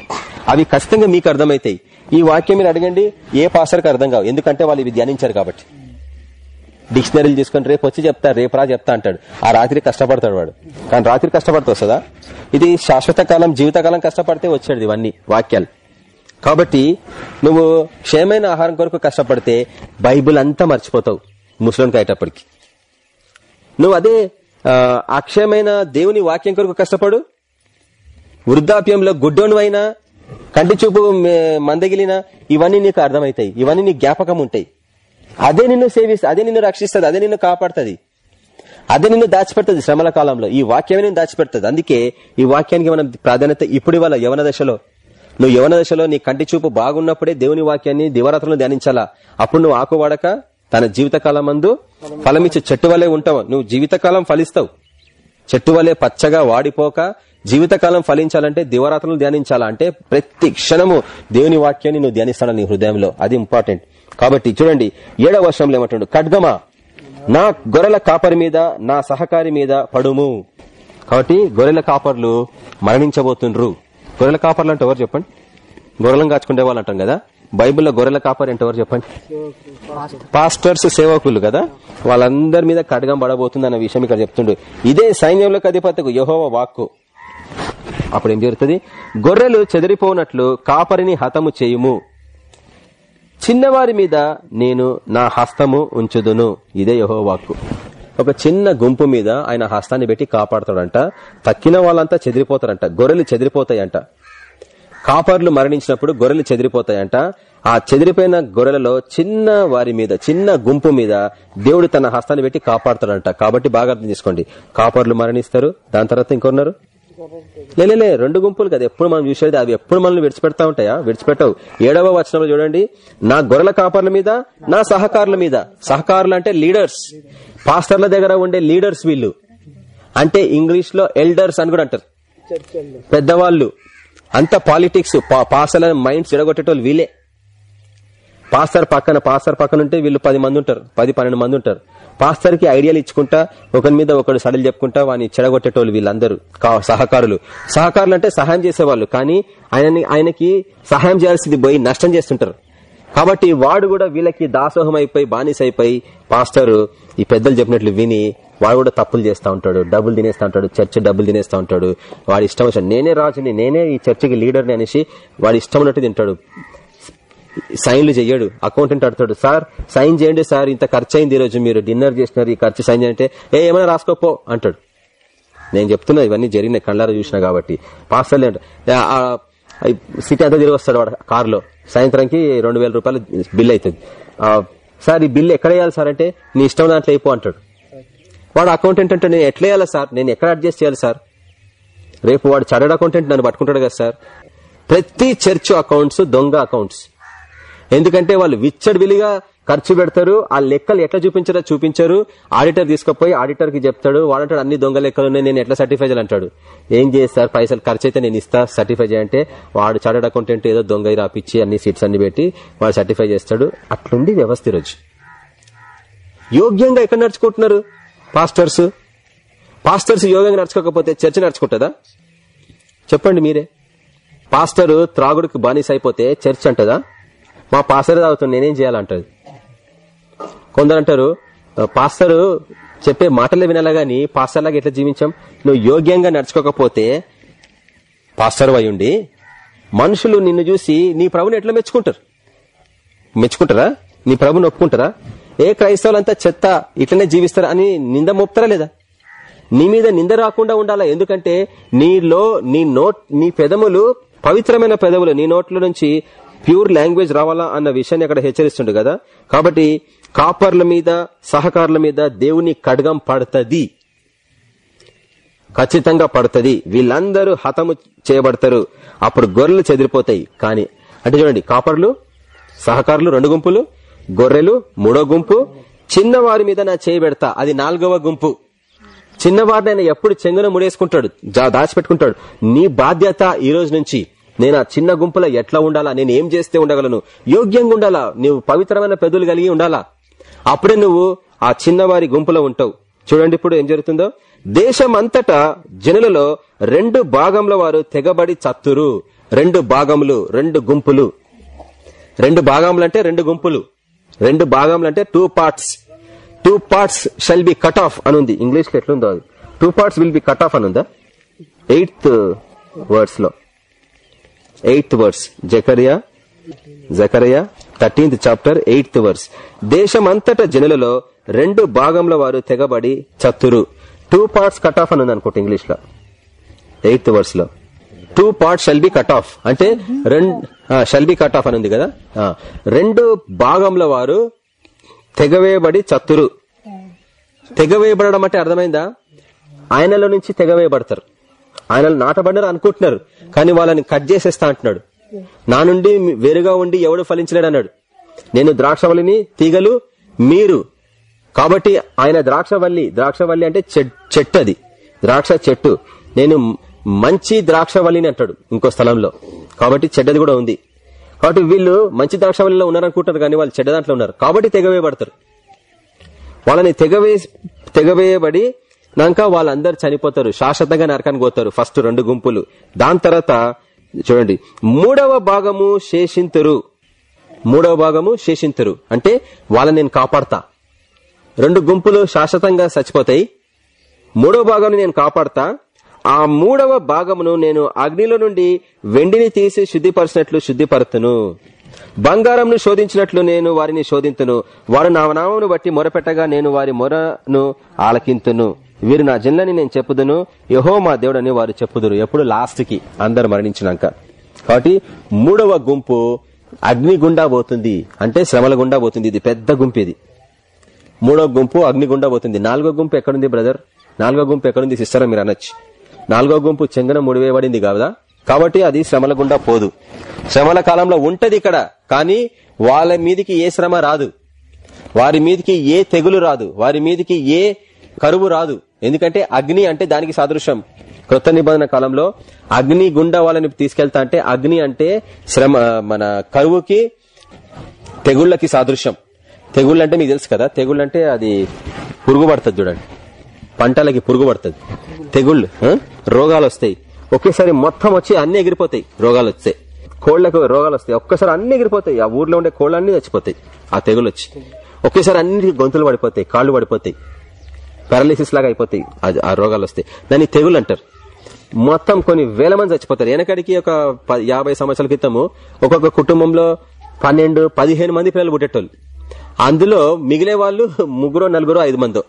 అవి ఖచ్చితంగా మీకు అర్థమైతాయి. ఈ వాక్యం మీరు అడగండి ఏ పాసర్కి అర్థం కావు. ఎందుకంటే వాళ్ళు ఇవి ధ్యానించారు కాబట్టి. డిక్షనరీలు తీసుకొని రేపు వచ్చి చెప్తా రేపు రా చెప్తా అంటాడు. ఆ రాత్రి కష్టపడతాడు వాడు. కానీ రాత్రి కష్టపడితే వస్తుందా? ఇది శాశ్వత కాలం జీవితకాలం కష్టపడితే వచ్చాడు ఇవన్నీ వాక్యాలు. కాబట్టి నువ్వు క్షయమైన ఆహారం కొరకు కష్టపడితే బైబుల్ అంతా మర్చిపోతావు ముస్లింకి అయ్యేటప్పటికి. నువ్వు అదే అక్షయమైన దేవుని వాక్యం కొరకు కష్టపడు? వృద్ధాప్యంలో గుడ్డోనువైనా కంటి చూపు మే- మందగిలిన ఇవన్నీ నీకు అర్థమవుతాయి. ఇవన్నీ నీ జ్ఞాపకం ఉంటాయి. అదే నిన్ను సేవిస్తుంది అదే నిన్ను రక్షిస్తుంది అదే నిన్ను కాపాడుతుంది. అదే నిన్ను దాచిపెడుతుంది శ్రమల కాలంలో. ఈ వాక్యమే నిన్ను దాచిపెడుతుంది. అందుకే ఈ వాక్యానికి మనం ప్రాధాన్యత ఇప్పుడు ఇవ్వాల యవన దశలో. నువ్వు యవన దశలో నీ కంటి చూపు బాగున్నప్పుడే దేవుని వాక్యాన్ని దివరాత్రులు ధ్యానించాలా? అప్పుడు నువ్వు ఆకువాడక తన జీవితకాలం మందు ఫలమిచ్చే చెట్టు వలె ఉంటావు. నువ్వు జీవితకాలం ఫలిస్తావు. చెట్టు వలె పచ్చగా వాడిపోక జీవితకాలం ఫలించాలంటే దివరాత్రులు ధ్యానించాలా? అంటే ప్రతి క్షణము దేవుని వాక్యాన్ని నువ్వు ధ్యానిస్తాను నీ హృదయంలో. అది ఇంపార్టెంట్. కాబట్టి చూడండి ఏడవ వర్షంలో ఏమంటాడు? ఖడ్గమా? నా గొర్రెల కాపరి మీద నా సహకారి మీద పడుము. కాబట్టి గొర్రెల కాపర్లు మరణించబోతుండ్రు. గొర్రెల కాపర్లు అంటే ఎవరు చెప్పండి? గొర్రెలను కాచుకుంటే వాళ్ళు అంటాం కదా. బైబిల్లో గొర్రెల కాపరి అంటే ఎవరు చెప్పండి? పాస్టర్స్ సేవకులు కదా. వాళ్ళందరి మీద ఖడ్గం పడబోతుంది అన్న విషయం ఇక్కడ చెప్తుండు. ఇదే సైన్యంలోకి అధిపతకు యహోవ వాక్కు. అప్పుడు ఏం జరుగుతుంది? గొర్రెలు చెదిరిపోనట్లు కాపరిని హతము చేయుము. చిన్నవారి మీద నేను నా హస్తము ఉంచుదును. ఇదే యహో వాక్కు ఒక చిన్న గుంపు మీద ఆయన హస్తాన్ని పెట్టి కాపాడుతాడంట. తక్కిన వాళ్ళంతా చెదిరిపోతారంట. గొర్రెలు చెదిరిపోతాయంట. కాపర్లు మరణించినప్పుడు గొర్రెలు చెదిరిపోతాయంట. ఆ చెదిరిపోయిన గొర్రెలలో చిన్న వారి మీద చిన్న గుంపు మీద దేవుడు తన హస్తాన్ని పెట్టి కాపాడుతాడంట. కాబట్టి బాగా అర్థం చేసుకోండి. కాపర్లు మరణిస్తారు దాని తర్వాత ఇంకొన్నారు లేలే రెండు గుంపులు కదా. ఎప్పుడు మనం చూసేది అవి ఎప్పుడు మనల్ని విడిచిపెడతా ఉంటాయా? విడిచిపెట్టవు. ఏడవ వచనంలో చూడండి. నా గొర్రెల కాపర్ల మీద నా సహకారుల మీద. సహకారులు అంటే లీడర్స్. పాస్టర్ల దగ్గర ఉండే లీడర్స్ వీళ్ళు. అంటే ఇంగ్లీష్లో ఎల్డర్స్ అని కూడా అంటారు. పెద్దవాళ్ళు. అంత పాలిటిక్స్. పాస్టర్ల మైండ్స్ ఎడగొట్టేటోళ్ళు వీళ్ళే. పాస్టర్ పక్కన పాస్టర్ పక్కన ఉంటే వీళ్ళు పది మంది ఉంటారు. పది పన్నెండు మంది ఉంటారు. పాస్టర్కి ఐడియాలు ఇచ్చుకుంటా ఒకరి మీద ఒకడు సడలు చెప్పుకుంటా వాని చెడగొట్టేటోళ్ళు వీళ్ళందరూ కా- సహకారులు. సహకారులు అంటే సహాయం చేసేవాళ్ళు కానీ ఆయనని ఆయనకి సహాయం చేయాల్సింది పోయి నష్టం చేస్తుంటారు. కాబట్టి వాడు కూడా వీళ్ళకి దాసోహం అయిపోయి బానిస అయిపోయి పాస్టర్ ఈ పెద్దలు చెప్పినట్లు విని వాడు కూడా తప్పులు చేస్తా ఉంటాడు డబ్బులు తినేస్తా ఉంటాడు చర్చ్ డబ్బులు తినేస్తా ఉంటాడు వాడి ఇష్టం వచ్చినట్టు నేనే రాజుని నేనే ఈ చర్చికి లీడర్ని అనేసి వాడి ఇష్టం ఉన్నట్టు తింటాడు. సైన్లు చెయ్యడు. అకౌంటెంట్ అడతాడు సార్ సైన్ చేయండి సార్ ఇంత ఖర్చు అయింది ఈ రోజు మీరు డిన్నర్ చేసినారు ఈ ఖర్చు సైన్ చేయంటే ఏ ఏమైనా రాసుకోపో అంటాడు. నేను చెప్తున్నా ఇవన్నీ జరిగినాయి కళ్ళారా చూసినా కాబట్టి. పాస్టర్లు సిటీ అంతా తిరిగి వస్తాడు వాడు కారులో. సాయంత్రానికి రెండు వేల రూపాయలు బిల్ అవుతుంది సార్ ఈ బిల్లు ఎక్కడ వేయాలి సార్ అంటే నీ ఇష్టం దాంట్లో అయిపో అంటాడు. వాడు అకౌంటెంట్ అంటే నేను ఎట్లా వేయాలి సార్? నేను ఎక్కడ అడ్జస్ట్ చేయాలి సార్? రేపు వాడు చడడ్ అకౌంటెంట్ నన్ను పట్టుకుంటాడు కదా సార్. ప్రతి చర్చ్ అకౌంట్స్ దొంగ అకౌంట్స్ ఎందుకంటే వాళ్ళు విచ్చడి విలిగా ఖర్చు పెడతారు ఆ లెక్కలు ఎట్లా చూపించారో చూపించారు. ఆడిటర్ తీసుకుపోయి ఆడిటర్కి చెప్తాడు వాడంటాడు అన్ని దొంగ లెక్కలు ఉన్నాయి నేను ఎట్లా సర్టిఫై చేయాలంటాడు. ఏం చేస్తారు పైసలు ఖర్చు అయితే నేను ఇస్తా సర్టిఫై చేయంటే వాడు చార్టెడ్ అకౌంటెంట్ ఏదో దొంగ రాపిచ్చి అన్ని సీట్స్ అన్ని పెట్టి వాడు సర్టిఫై చేస్తాడు. అట్లుండి వ్యవస్థ ఈరోజు. యోగ్యంగా ఎక్కడ నడుచుకుంటున్నారు పాస్టర్స్? పాస్టర్స్ యోగంగా నడుచుకోకపోతే చర్చ నడుచుకుంటుందా? చెప్పండి మీరే. పాస్టర్ త్రాగుడికి బానిస అయిపోతే చర్చ్ అంటదా? మా పాస్టర్ తాగుతుంది నేనేం చేయాలంటది. కొందరు అంటారు పాస్టర్ చెప్పే మాటలే వినాలా గాని పాస్టర్ లాగా ఎట్లా జీవించాం? నువ్వు యోగ్యంగా నడుచుకోకపోతే పాస్టర్ అయ్యుండి మనుషులు నిన్ను చూసి నీ ప్రభుని ఎట్లా మెచ్చుకుంటారు? మెచ్చుకుంటారా? నీ ప్రభుని ఒప్పుకుంటారా? ఏ క్రైస్తవులంతా చెత్త ఇట్లనే జీవిస్తారా అని నింద మోపుతారా లేదా? నీ మీద నింద రాకుండా ఉండాలా? ఎందుకంటే నీలో నీ నోట్ నీ పెదములు పవిత్రమైన పెదవులు నీ నోట్ల నుంచి ప్యూర్ లాంగ్వేజ్ రావాలా అన్న విషయాన్ని అక్కడ హెచ్చరిస్తుండు కదా. కాబట్టి కాపర్ల మీద సహకారుల మీద దేవుని ఖడ్గం పడుతుంది. ఖచ్చితంగా పడుతుంది. వీళ్ళందరూ హతము చేయబడతారు. అప్పుడు గొర్రెలు చెదిరిపోతాయి. కానీ అంటే చూడండి కాపర్లు సహకారులు రెండు గుంపులు గొర్రెలు మూడో గుంపు చిన్నవారి మీద నా చేయబెడతా అది నాలుగవ గుంపు. చిన్నవారిని ఆయన ఎప్పుడు చెంగున ముడేసుకుంటాడు జా- దాచిపెట్టుకుంటాడు. నీ బాధ్యత ఈ రోజు నుంచి. నేను ఆ చిన్న గుంపులో ఎట్లా ఉండాలా? నేను ఏం చేస్తే ఉండగలను? యోగ్యంగా ఉండాలా? నువ్వు పవిత్రమైన పెదవులు కలిగి ఉండాలా? అప్పుడే నువ్వు ఆ చిన్నవారి గుంపులో ఉంటావు. చూడండి ఇప్పుడు ఏం జరుగుతుందో? దేశం అంతటా జనులలో రెండు భాగంలో వారు తెగబడి చత్తురు. రెండు భాగములు రెండు గుంపులు. రెండు భాగములు అంటే రెండు గుంపులు. రెండు భాగములు అంటే two parts two parts shall be cut off అనుంది ఇంగ్లీష్లో ఎట్లుందో అది. Two parts will be cut off అనుందా eighth వర్డ్స్లో. Eighth words Zechariah Zechariah thirteenth chapter eighth verse దేశమంతట జనులలో రెండు భాగంలో వారు తెగబడి చత్తురు టూ పార్ట్స్ కట్ ఆఫ్ అని ఉంది అనుకుంటా ఇంగ్లీష్లో eighth వర్స్లో. Two parts shall be cut off అంటే రెండు షెల్ బి కట్ ఆఫ్ అని ఉంది కదా? రెండు భాగంలో వారు తెగవేయబడి చత్తురు తెగవేయబడడం అంటే అర్థమైందా? ఆయనలో నుంచి తెగవేయబడతారు. ఆయన నాటబడినారు అనుకుంటున్నారు. కానీ వాళ్ళని కట్ చేసేస్తా అంటున్నాడు. నా నుండి వేరుగా ఉండి ఎవడు ఫలించలేడు అన్నాడు నేను ద్రాక్షవల్లిని తీగలు మీరు. కాబట్టి ఆయన ద్రాక్షవల్లి ద్రాక్షవల్లి అంటే చెట్- చెట్టు అది ద్రాక్ష చెట్టు. నేను మంచి ద్రాక్షవల్లిని అంటాడు ఇంకో స్థలంలో. కాబట్టి చెడ్డది కూడా ఉంది. కాబట్టి వీళ్ళు మంచి ద్రాక్షవల్లిలో ఉన్నారనుకుంటారు కానీ వాళ్ళు చెడ్డ దాంట్లో ఉన్నారు. కాబట్టి తెగవేయబడతారు. వాళ్ళని తెగవే తెగవేయబడి నాక వాళ్ళందరూ చనిపోతారు. శాశ్వతంగా నరకానికి పోతారు. ఫస్ట్ రెండు గుంపులు. దాని తర్వాత చూడండి. మూడవ భాగము శేషింతురు. మూడవ భాగము శేషింతురు. అంటే వాళ్ళని నేను కాపాడతా. రెండు గుంపులు శాశ్వతంగా చచ్చిపోతాయి. మూడవ భాగం నేను కాపాడతా. ఆ మూడవ భాగమును నేను అగ్నిలో నుండి వెండిని తీసి శుద్ధిపరిచినట్లు శుద్ధిపరుతును. బంగారంను శోధించినట్లు నేను వారిని శోధింతును. వారు నా నామమును బట్టి మొరపెట్టగా నేను వారి మొరను ఆలకింతును. వీరు నా జన్లని నేను చెప్పుదును. యహో మా దేవుడని వారు చెప్పుదురు. ఎప్పుడు లాస్ట్కి అందరు మరణించినాక. కాబట్టి మూడవ గుంపు అగ్నిగుండా పోతుంది. అంటే శ్రమల గుండా పోతుంది. ఇది పెద్ద గుంపు ఇది. మూడవ గుంపు అగ్నిగుండా పోతుంది. నాలుగో గుంపు ఎక్కడుంది బ్రదర్? నాలుగో గుంపు ఎక్కడుంది సిస్టర్ మీరు అనొచ్చు. నాలుగో గుంపు చెంగన ముడివేయబడింది కాదా? కాబట్టి అది శ్రమల గుండా పోదు. శ్రమల కాలంలో ఉంటది ఇక్కడ. కానీ వాళ్ళ మీదికి ఏ శ్రమ రాదు. వారి మీదికి ఏ తెగులు రాదు. వారి మీదికి ఏ కరువు రాదు. ఎందుకంటే అగ్ని అంటే దానికి సాదృశ్యం. కృత నిబంధన కాలంలో అగ్ని గుండా వాళ్ళని తీసుకెళ్తా అంటే అగ్ని అంటే శ్రమ మన కరువుకి తెగుళ్ళకి సాదృశ్యం. తెగుళ్ళు అంటే మీకు తెలుసు కదా? తెగుళ్ళు అంటే అది పురుగు పడుతుంది చూడండి. పంటలకి పురుగు పడుతుంది తెగుళ్ళు రోగాలు వస్తాయి. ఒకేసారి మొత్తం వచ్చి అన్ని ఎగిరిపోతాయి. రోగాలు వస్తాయి కోళ్ళకు రోగాలు వస్తాయి. ఒక్కసారి అన్ని ఎగిరిపోతాయి. ఆ ఊర్లో ఉండే కోళ్ళన్నీ చచ్చిపోతాయి. ఆ తెగులు వచ్చి. ఒకేసారి అన్నిటికీ గొంతులు పడిపోతాయి కాళ్ళు పడిపోతాయి. పారాలిసిస్ లాగా అయిపోతాయి. అది ఆ రోగాలు వస్తాయి దాన్ని తెగులు అంటారు. మొత్తం కొన్ని వేల మంది చచ్చిపోతారు. వెనకడికి ఒక యాభై సంవత్సరాల క్రితము ఒక్కొక్క కుటుంబంలో పన్నెండు పదిహేను మంది పిల్లలు పుట్టేటోళ్ళు. అందులో మిగిలే వాళ్ళు ముగ్గురు నలుగురు ఐదు మందో.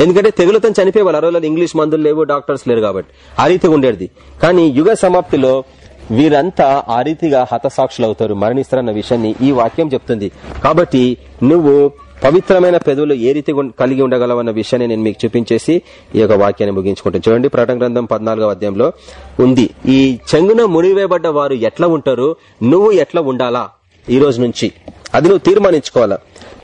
ఎందుకంటే తెగులతో చనిపోయేవాళ్ళు. ఆ రోజుల్లో ఇంగ్లీష్ మందులు లేవు డాక్టర్స్ లేరు కాబట్టి. ఆ రీతిగా ఉండేది. కానీ యుగ సమాప్తిలో వీరంతా ఆ రీతిగా హతసాక్షులు అవుతారు మరణిస్తారన్న విషయాన్ని ఈ వాక్యం చెప్తుంది. కాబట్టి నువ్వు పవిత్రమైన పెదవులు ఏ రీతి కలిగి ఉండగలవన్న విషయాన్ని నేను మీకు చూపించేసి ఈ యొక్క వాక్యాన్ని ముగించుకుంటాను. చూడండి ప్రకటన గ్రంథం పద్నాలుగో అధ్యాయంలో ఉంది. ఈ చెంగున మునివేయబడ్డ వారు ఎట్లా ఉంటారు? నువ్వు ఎట్లా ఉండాలా ఈ రోజు నుంచి? అది నువ్వు తీర్మానించుకోవాలా?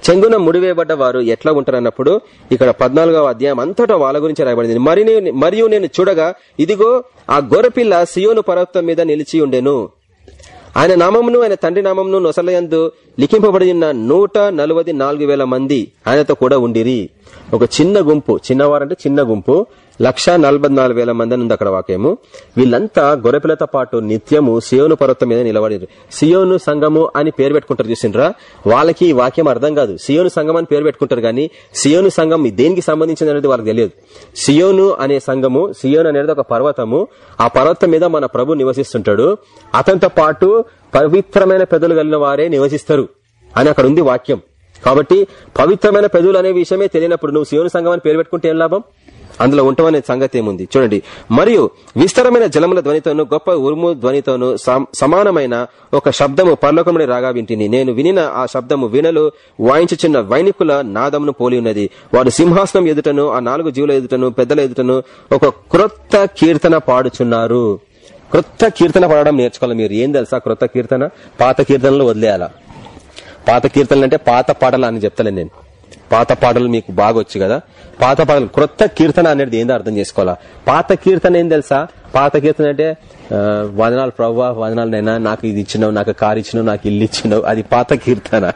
చెంగున ముడివేయబడ్డ వారు ఎట్లా ఉంటారన్నప్పుడు ఇక్కడ పద్నాలుగవ అధ్యాయం అంతటా వాళ్ళ గురించి రాయబడింది. మరి మరియు నేను చూడగా ఇదిగో ఆ గొర్రెపిల్ల సియోను పర్వతం మీద నిలిచి ఉండెను. ఆయన నామమును ఆయన తండ్రి నామమును నొసలయందు లిఖింపబడిన నూట నలభై నాలుగు వేల మంది ఆయనతో కూడా ఉండిరి. ఒక చిన్న గుంపు చిన్నవారంటే చిన్న గుంపు లక్ష నాలుగు వేల మంది అని ఉంది అక్కడ వాక్యము. వీళ్ళంతా గొర్రెపిల్లతో పాటు నిత్యము సియోను పర్వతం మీద నిలబడిరు సియోను సంఘము అని పేరు పెట్టుకుంటారు చూసిండ్రా? వాళ్ళకి ఈ వాక్యం అర్థం కాదు. సియోను సంఘం అని పేరు పెట్టుకుంటారు కానీ సియోను సంఘం దేనికి సంబంధించింది అనేది వాళ్ళకి తెలియదు. సియోను అనే సంఘము సియోను అనేది ఒక పర్వతము. ఆ పర్వతం మీద మన ప్రభు నివసిస్తుంటాడు. అతనితో పాటు పవిత్రమైన పెదలు కలిగిన వారే నివసిస్తారు అని అక్కడ ఉంది వాక్యం. కాబట్టి పవిత్రమైన పెదవులు అనే విషయమే తెలియనప్పుడు నువ్వు శివుని సంఘం అని పేరు పెట్టుకుంటే ఏం లాభం? అందులో ఉంటామనే సంగతి ఏముంది? చూడండి. మరియు విస్తారమైన జలముల ధ్వనితోను గొప్ప ఉరుము ధ్వనితోను సమానమైన ఒక శబ్దము పర్లోకముని రాగా వింటిని నేను వినిన ఆ శబ్దము వినలు వాయించుచున్న వైనికుల నాదమును పోలి ఉన్నది. వారు సింహాసనం ఎదుటను ఆ నాలుగు జీవుల ఎదుటను పెద్దల ఎదుటను ఒక క్రొత్త కీర్తన పాడుచున్నారు. క్రొత్త కీర్తన పాడడం నేర్చుకోవాలి మీరు. ఏం తెలుసా క్రొత్త కీర్తన? పాత కీర్తనలు వదిలేయాలా? పాత కీర్తనలు అంటే పాత పాటలు అని చెప్తలేను నేను. పాత పాటలు మీకు బాగా వచ్చు కదా. పాత పాటలు క్రొత్త కీర్తన అనేది ఏందో అర్థం చేసుకోవాలా? పాత కీర్తన ఏం తెలుసా? పాత కీర్తన అంటే వదనాలు ప్రవ్వా వదనాలు నైనా నాకు ఇది ఇచ్చినావు నాకు కారు ఇచ్చినావు నాకు ఇల్లు ఇచ్చినావు అది పాత కీర్తన.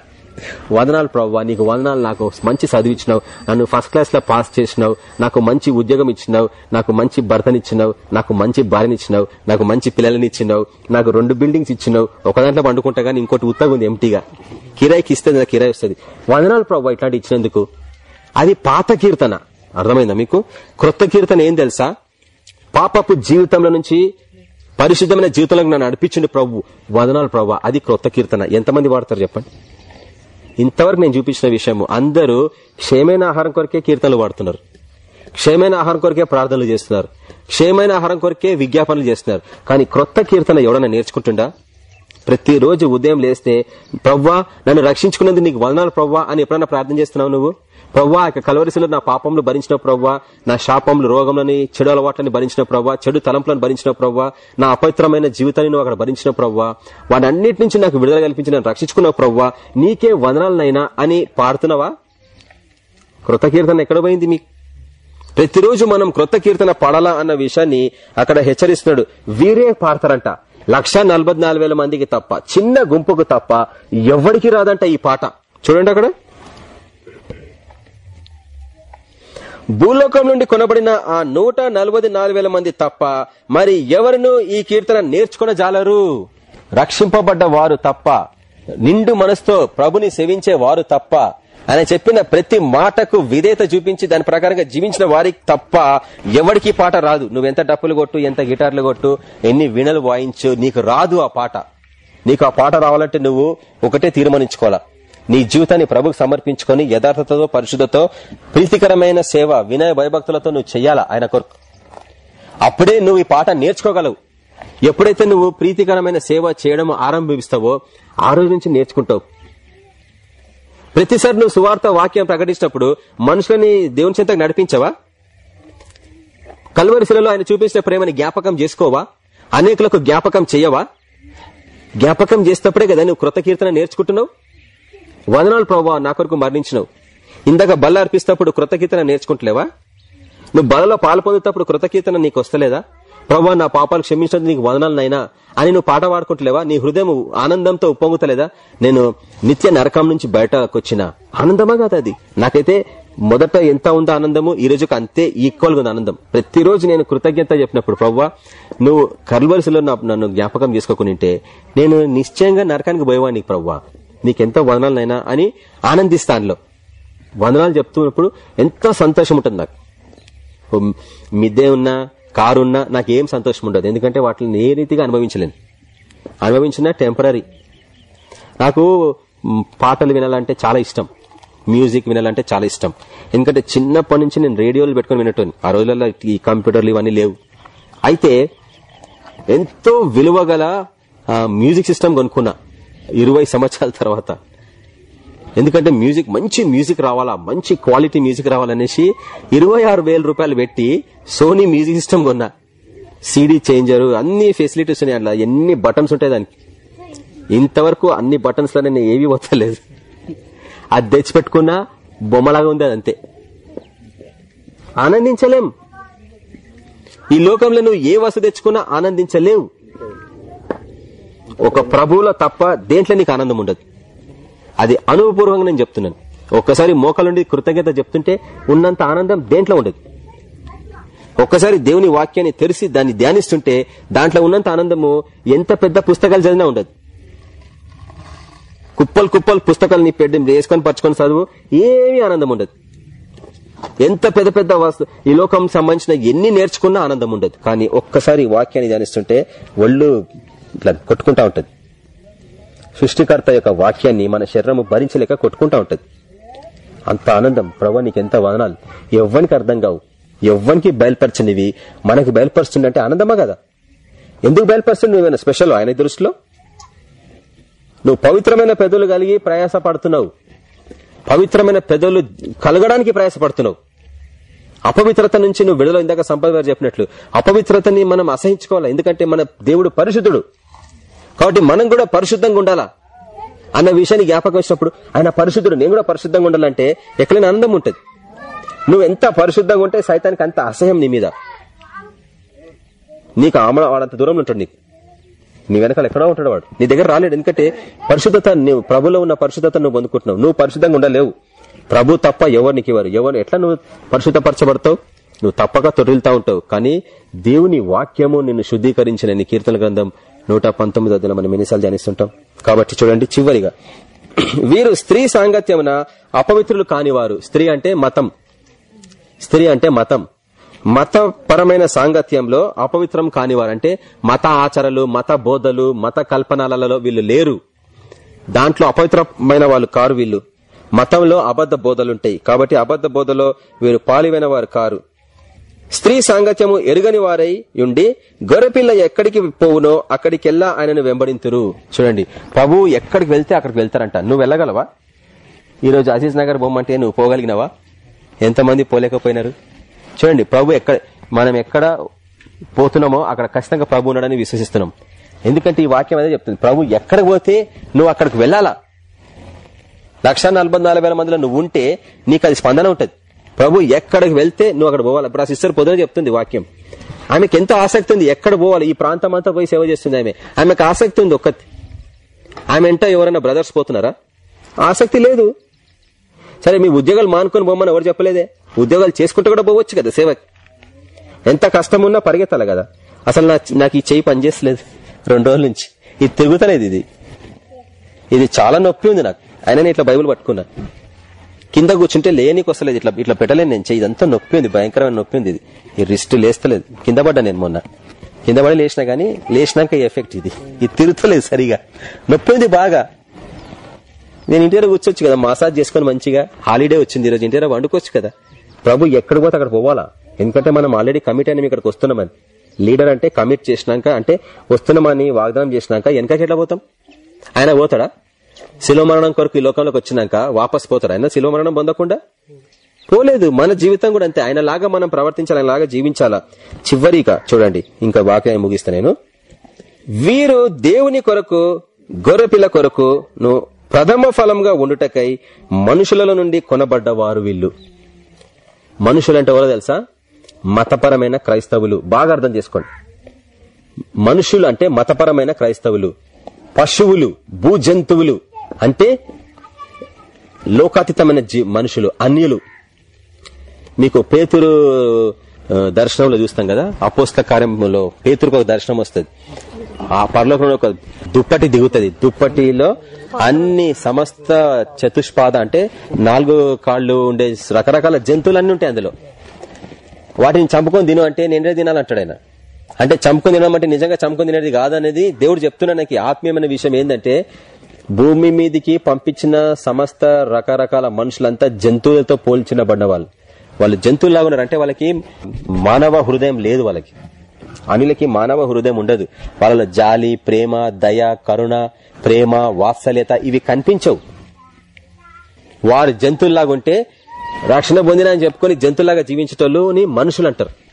వదనాలు ప్రవ్వా నీకు వదనాలు నాకు మంచి చదువు ఇచ్చినావు నన్ను ఫస్ట్ క్లాస్లో పాస్ చేసినావు నాకు మంచి ఉద్యోగం ఇచ్చినావు నాకు మంచి భర్తనిచ్చినావు నాకు మంచి భార్యనిచ్చినావు నాకు మంచి పిల్లలని ఇచ్చినావు నాకు రెండు బిల్డింగ్స్ ఇచ్చినావు ఒక దాంట్లో పండుకుంటా కానీ ఇంకోటి ఉత్తగా ఉంది ఎంటీగా కిరాయికి ఇస్తే నాకు కిరాయి వస్తుంది. వదనాలు ప్రభు ఇట్లాంటి ఇచ్చినందుకు. అది పాత కీర్తన. అర్థమైందా మీకు? క్రొత్త కీర్తన ఏం తెలుసా? పాపపు జీవితంలో నుంచి పరిశుద్ధమైన జీవితంలోకి నన్ను నడిపించండి ప్రభు. వదనాలు ప్రభు అది క్రొత్త కీర్తన. ఎంతమంది వాడతారు చెప్పండి? ఇంతవరకు నేను చూపించిన విషయము అందరూ క్షేమైన ఆహారం కొరకే కీర్తనలు వాడుతున్నారు. క్షేమైన ఆహారం కొరకే ప్రార్థనలు చేస్తున్నారు. క్షేమైన ఆహారం కొరకే విజ్ఞాపనలు చేస్తున్నారు. కానీ క్రొత్త కీర్తన ఎవడన్నా నేర్చుకుంటుండా? ప్రతిరోజు ఉదయం లేస్తే ప్రవ్వా నన్ను రక్షించుకున్నందుకు నీకు వదనాలు ప్రవ్వా అని ఎప్పుడన్నా ప్రార్థన చేస్తున్నావు నువ్వు? ప్రవ్వా ఇక కలవరిశలో నా పాపంలో భరించిన ప్రవ్వా. నా శాపంలో రోగంలోని చెడు అలవాట్లని భరించిన ప్రవ్వా. చెడు తలంపులను భరించిన ప్రవ్వా. నా అపవిత్రమైన జీవితాన్ని నువ్వు అక్కడ భరించిన ప్రవ్వా. వాటన్నిటి నుంచి నాకు విడుదల కల్పించి నన్ను రక్షించుకున్నావు ప్రవ్వా. నీకే వదనాలనైనా అని పాడుతున్నావా? కృత కీర్తన ఎక్కడ పోయింది మీకు ప్రతిరోజు మనం క్రొత్త కీర్తన పాడాలా అన్న విషయాన్ని అక్కడ హెచ్చరిస్తున్నాడు. వీరే పాడతారంట. లక్ష నలభై మందికి తప్ప చిన్న గుంపుకు తప్ప ఎవరికి రాదంట ఈ పాట. చూడండి అక్కడ. భూలోకం నుండి కొనబడిన ఆ నూట మంది తప్ప మరి ఎవరును ఈ కీర్తన నేర్చుకున్న జాలరు రక్షింపబడ్డ వారు తప్ప నిండు మనసుతో ప్రభుని సేవించే వారు తప్ప ఆయన చెప్పిన ప్రతి మాటకు విధేత చూపించి దాని ప్రకారంగా జీవించిన వారికి తప్ప ఎవరికి పాట రాదు. నువ్వెంత డప్పులు కొట్టు ఎంత గిటార్లు కొట్టు ఎన్ని వీణలు వాయించు నీకు రాదు ఆ పాట. నీకు ఆ పాట రావాలంటే నువ్వు ఒకటే తీర్మానించుకోవాలా. నీ జీవితాన్ని ప్రభుకు సమర్పించుకొని యథార్థతతో పరిశుద్ధతో ప్రీతికరమైన సేవ వినయ భయభక్తులతో నువ్వు చెయ్యాలా ఆయన కొరకు? అప్పుడే నువ్వు ఈ పాట నేర్చుకోగలవు. ఎప్పుడైతే నువ్వు ప్రీతికరమైన సేవ చేయడం ఆరంభిస్తావో ఆ రోజు నుంచి నేర్చుకుంటావు. ప్రతిసారి నువ్వు సువార్త వాక్యం ప్రకటించినప్పుడు మనుషులని దేవుని చింతకు నడిపించవా? కల్వరిశిలలో ఆయన చూపించిన ప్రేమని జ్ఞాపకం చేసుకోవా? అనేకులకు జ్ఞాపకం చేయవా? జ్ఞాపకం చేసేటప్పుడే కదా నువ్వు కృత కీర్తన నేర్చుకుంటున్నావు? వదనాలు ప్రభావ నా కొరకు మరణించినవు. ఇందాక బల్ల అర్పిస్తప్పుడు కృత కీర్తన నేర్చుకుంటలేవా? నువ్వు బలలో పాలు పొందుతప్పుడు కృత కీర్తన నీకు వస్తలేదా? ప్రభావ నా పాపాలు క్షమించినందుకు నీకు వదనాలు నైనా అని నువ్వు పాట పాడుకుంటలేవా? నీ హృదయం ఆనందంతో ఉప్పొంగుతలేదా? నేను నిత్య నరకం నుంచి బయటకు వచ్చిన ఆనందమా కాదు అది? నాకైతే మొదట ఎంత ఉందో ఆనందము ఈ రోజుకి అంతే ఈక్వల్గా ఉంది ఆనందం. ప్రతిరోజు నేను కృతజ్ఞత చెప్పినప్పుడు ప్రవ్వా నువ్వు కర్వలసిలో నన్ను జ్ఞాపకం చేసుకోకుంటే నేను నిశ్చయంగా నరకానికి పోయేవాడిని ప్రవ్వా. నీకెంతో వదనాలనైనా అని ఆనందిస్తానులో. వందనాలు చెప్తున్నప్పుడు ఎంతో సంతోషం ఉంటుంది నాకు మిద్దే ఉన్నా కారు ఉన్నా నాకు ఏం సంతోషం ఉండదు. ఎందుకంటే వాటిని ఏ రీతిగా అనుభవించలేను. అనుభవించిన టెంపరీ నాకు పాటలు వినాలంటే చాలా ఇష్టం. మ్యూజిక్ వినాలంటే చాలా ఇష్టం. ఎందుకంటే చిన్నప్పటి నుంచి నేను రేడియోలు పెట్టుకుని వినటోని. ఆ రోజులలో ఈ కంప్యూటర్లు ఇవన్నీ లేవు. అయితే ఎంతో విలువ గల మ్యూజిక్ సిస్టమ్ కొనుక్కున్నా. ఇరవై సంవత్సరాల తర్వాత. ఎందుకంటే మ్యూజిక్ మంచి మ్యూజిక్ రావాలా మంచి క్వాలిటీ మ్యూజిక్ రావాలనేసి ఇరవై ఆరు వేల రూపాయలు పెట్టి సోనీ మ్యూజిక్ సిస్టమ్ కొన్నా. సీడీ చేంజర్ అన్ని ఫెసిలిటీస్ ఉన్నాయి అట్లా ఎన్ని బటన్స్ ఉంటాయి దానికి? ఇంతవరకు అన్ని బటన్స్లో నేను ఏవి వస్తలేదు అది తెచ్చిపెట్టుకున్నా బొమ్మలాగా ఉంది అది అంతే. ఆనందించలేం. ఈ లోకంలో నువ్వు ఏ వస్తువు తెచ్చుకున్నా ఆనందించలేవు. ఒక ప్రభువులో తప్ప దేంట్లో నీకు ఆనందం ఉండదు. అది అనుభవపూర్వకంగా నేను చెప్తున్నాను. ఒక్కసారి మోకలుండి కృతజ్ఞత చెప్తుంటే ఉన్నంత ఆనందం దేంట్లో ఉండదు. ఒక్కసారి దేవుని వాక్యాన్ని తెరిచి దాన్ని ధ్యానిస్తుంటే దాంట్లో ఉన్నంత ఆనందము ఎంత పెద్ద పుస్తకాలు చదివినా ఉండదు. కుప్పలు కుప్పలు పుస్తకాలు నీ పెట్టి వేసుకొని పరచుకొని చదువు ఏమీ ఆనందం ఉండదు. ఎంత పెద్ద పెద్ద వస్తు ఈ లోకం సంబంధించిన ఎన్ని నేర్చుకున్నా ఆనందం ఉండదు. కానీ ఒక్కసారి వాక్యాన్ని ధ్యానిస్తుంటే ఒళ్ళు ఇట్లా కొట్టుకుంటా ఉంటది. సృష్టికర్త యొక్క వాక్యాన్ని మన శరీరము భరించలేక కొట్టుకుంటా ఉంటది. అంత ఆనందం ప్రభు నీకు ఎంత వదనాలు. ఎవ్వనికి అర్థం కావు. ఎవ్వనికి బయలుపరచనివి. మనకి బయలుపరుస్తుందంటే ఆనందమా కదా? ఎందుకు బయలుపరుస్తుంది నువ్వేనా స్పెషల్ ఆయన దృష్టిలో? నువ్వు పవిత్రమైన పెదవులు కలిగి ప్రయాస పడుతున్నావు పవిత్రమైన పెదవులు కలగడానికి ప్రయాసపడుతున్నావు. అపవిత్రత నుంచి నువ్వు విడుదల ఇందాక సంపద గారు చెప్పినట్లు అపవిత్రతని మనం అసహించుకోవాలి. ఎందుకంటే మన దేవుడు పరిశుద్ధుడు. కాబట్టి మనం కూడా పరిశుద్ధంగా ఉండాలా? అన్న విషయాన్ని జ్ఞాపకం వచ్చినప్పుడు ఆయన పరిశుద్ధుడు నేను కూడా పరిశుద్ధంగా ఉండాలంటే ఎక్కడైనా ఆనందం ఉంటుంది. నువ్వు ఎంత పరిశుద్ధంగా ఉంటే సైతానికి అంత అసహ్యం నీ మీద. నీకు ఆమడ వాడంత దూరంలో ఉంటాడు నీకు. నీ వెనకాల ఎక్కడో ఉంటాడు వాడు. నీ దగ్గర రాలేడు. ఎందుకంటే పరిశుద్ధత నువ్వు ప్రభులో ఉన్న పరిశుద్ధత నువ్వు పొందుకుంటున్నావు. నువ్వు పరిశుద్ధంగా ఉండలేవు. ప్రభు తప్ప ఎవరు నీకు ఇవ్వరు ఎవరు? ఎట్లా నువ్వు పరిశుద్ధపరచబడతావు? నువ్వు తప్పక తొరిల్తా ఉంటావు. కానీ దేవుని వాక్యము నిన్ను శుద్ధీకరించిన నీ కీర్తన గ్రంథం నూట పంతొమ్మిది వద్ద మనం ఎన్నిసార్లు ధ్యానిస్తుంటాం. కాబట్టి చూడండి చివరిగా. వీరు స్త్రీ సాంగత్యమున అపవిత్రులు కానివారు. స్త్రీ అంటే మతం. స్త్రీ అంటే మతం. మతపరమైన సాంగత్యంలో అపవిత్రం కానివారు. అంటే మత ఆచారాలు మత బోధలు మత కల్పనలలో వీళ్ళు లేరు. దాంట్లో అపవిత్రమైన వాళ్ళు కారు వీళ్ళు. మతంలో అబద్ధ బోధలుంటాయి. కాబట్టి అబద్ధ బోధలో వీరు పాలివైన వారు కారు. స్త్రీ సాంగత్యము ఎరుగని వారై ఉండి గొర్రెపిల్ల ఎక్కడికి పోవునో అక్కడికెల్లా ఆయనను వెంబడింతురు. చూడండి ప్రభు ఎక్కడికి వెళ్తే అక్కడికి వెళ్తారంట. నువ్వు వెళ్ళగలవా? ఈ రోజు అజీజ్ నగర్ బొమ్మంటే నువ్వు పోగలిగినవా? ఎంతమంది పోలేకపోయినారు? చూడండి ప్రభు ఎక్కడ మనం ఎక్కడ పోతున్నామో అక్కడ ఖచ్చితంగా ప్రభు ఉన్నాడని విశ్వసిస్తున్నాం. ఎందుకంటే ఈ వాక్యం అనేది చెప్తుంది. ప్రభు ఎక్కడికి పోతే నువ్వు అక్కడికి వెళ్ళాలా? లక్ష నలభై నాలుగు వేల మందిలో నువ్వు ఉంటే నీకు అది స్పందన ఉంటుంది. ప్రభు ఎక్కడికి వెళ్తే నువ్వు అక్కడ పోవాలి? ఇప్పుడు ఆ సిస్టర్ పొద్దున చెప్తుంది వాక్యం. ఆమెకి ఎంత ఆసక్తి ఉంది ఎక్కడ పోవాలి? ఈ ప్రాంతం అంతా పోయి సేవ చేస్తుంది ఆమె. ఆమెకు ఆసక్తి ఉంది ఒక్కటి. ఆమె ఎంట ఎవరైనా బ్రదర్స్ పోతున్నారా? ఆసక్తి లేదు. సరే మీ ఉద్యోగాలు మానుకొని పోమని ఎవరు చెప్పలేదే? ఉద్యోగాలు చేసుకుంటూ కూడా పోవచ్చు కదా సేవకి. ఎంత కష్టం ఉన్నా పరిగెత్తాలి కదా. అసలు నా నాకు ఈ చెయ్యి పనిచేస్తలేదు. రెండు రోజుల నుంచి. ఇది తిరుగుతలేదు ఇది. ఇది చాలా నొప్పి ఉంది నాకు. అయినా ఇట్లా బైబుల్ పట్టుకున్నా. కింద కూర్చుంటే లేనికి వస్తలేదు ఇట్లా ఇట్లా పెట్టలేను నేను. చెయ్యి ఇదంతా నొప్పి ఉంది భయంకరమైన నొప్పి ఉంది ఇది. ఈ రిస్ట్ లేస్తలేదు. కింద పడ్డా నేను మొన్న. కింద పడి లేచినా గానీ లేచినాక ఎఫెక్ట్ ఇది. ఇది తిరుగుతలేదు సరిగా. నొప్పి ఉంది బాగా. నేను ఇంటిలో కూర్చోచ్చు కదా మసాజ్ చేసుకుని మంచిగా. హాలిడే వచ్చింది ఈరోజు ఇంటిలో వండుకోవచ్చు కదా. ప్రభు ఎక్కడ పోతే అక్కడ పోవాలా? ఎందుకంటే మనం ఆల్రెడీ కమిట్ అయినా ఇక్కడికి వస్తున్నామని లీడర్ అంటే కమిట్ చేసినాక అంటే వస్తున్నామని వాగ్దానం చేసినాక వెనకకి ఎట్లా పోతాం? ఆయన పోతాడా? శిలో మరణం కొరకు ఈ లోకంలోకి వచ్చినాక వాపస్ పోతాడు ఆయన శిలో మరణం పొందకుండా? పోలేదు. మన జీవితం కూడా అంతే. ఆయన లాగా మనం ప్రవర్తించాలి ఆయన లాగా జీవించాలా? చివరిగా చూడండి. ఇంకా వాక్యం ముగిస్తా నేను. వీరు దేవుని కొరకు గొర్రెపిల్ల కొరకు నువ్వు ప్రథమ ఫలంగా ఉండుటకై మనుషుల నుండి కొనబడ్డవారు వీళ్ళు. మనుషులంటే ఎవరో తెలుసా? మతపరమైన క్రైస్తవులు. బాగా అర్థం చేసుకోండి. మనుషులు అంటే మతపరమైన క్రైస్తవులు. పశువులు భూజంతువులు అంటే లోకాతీతమైన జీ- మనుషులు అన్యులు. మీకు పేతురు దర్శనంలో చూస్తాం కదా అపోస్త కార్యంలో పేతురుకు ఒక దర్శనం వస్తుంది. ఆ పరలోకంలో ఒక దుప్పటి దిగుతుంది. దుప్పటిలో అన్ని సమస్త చతుష్పాద అంటే నాలుగు కాళ్ళు ఉండే రకరకాల జంతువులన్నీ ఉంటాయి అందులో. వాటిని చంపుకొని తిను అంటే నేనే తినాలంటాడు ఆయన. అంటే చంపుకుని తినడం అంటే నిజంగా చంపుకుని తినేది కాదనేది దేవుడు చెప్తున్నా నాకు ఆత్మీయమైన విషయం ఏంటంటే భూమి మీదికి పంపించిన సమస్త రకరకాల మనుషులంతా జంతువులతో పోల్చినబడ్డ వాళ్ళు. వాళ్ళు జంతువులాగా ఉన్నారు. అంటే వాళ్ళకి మానవ హృదయం లేదు వాళ్ళకి. అనులకి మానవ హృదయం ఉండదు. వాళ్ళలో జాలి ప్రేమ దయ కరుణ ప్రేమ వాత్సల్యత ఇవి కనిపించవు. వారు జంతువుల్లాగా ఉంటే రక్షణ పొందిన అని చెప్పుకొని జంతువులాగా జీవించేటోళ్ళుని మనుషులు అంటారు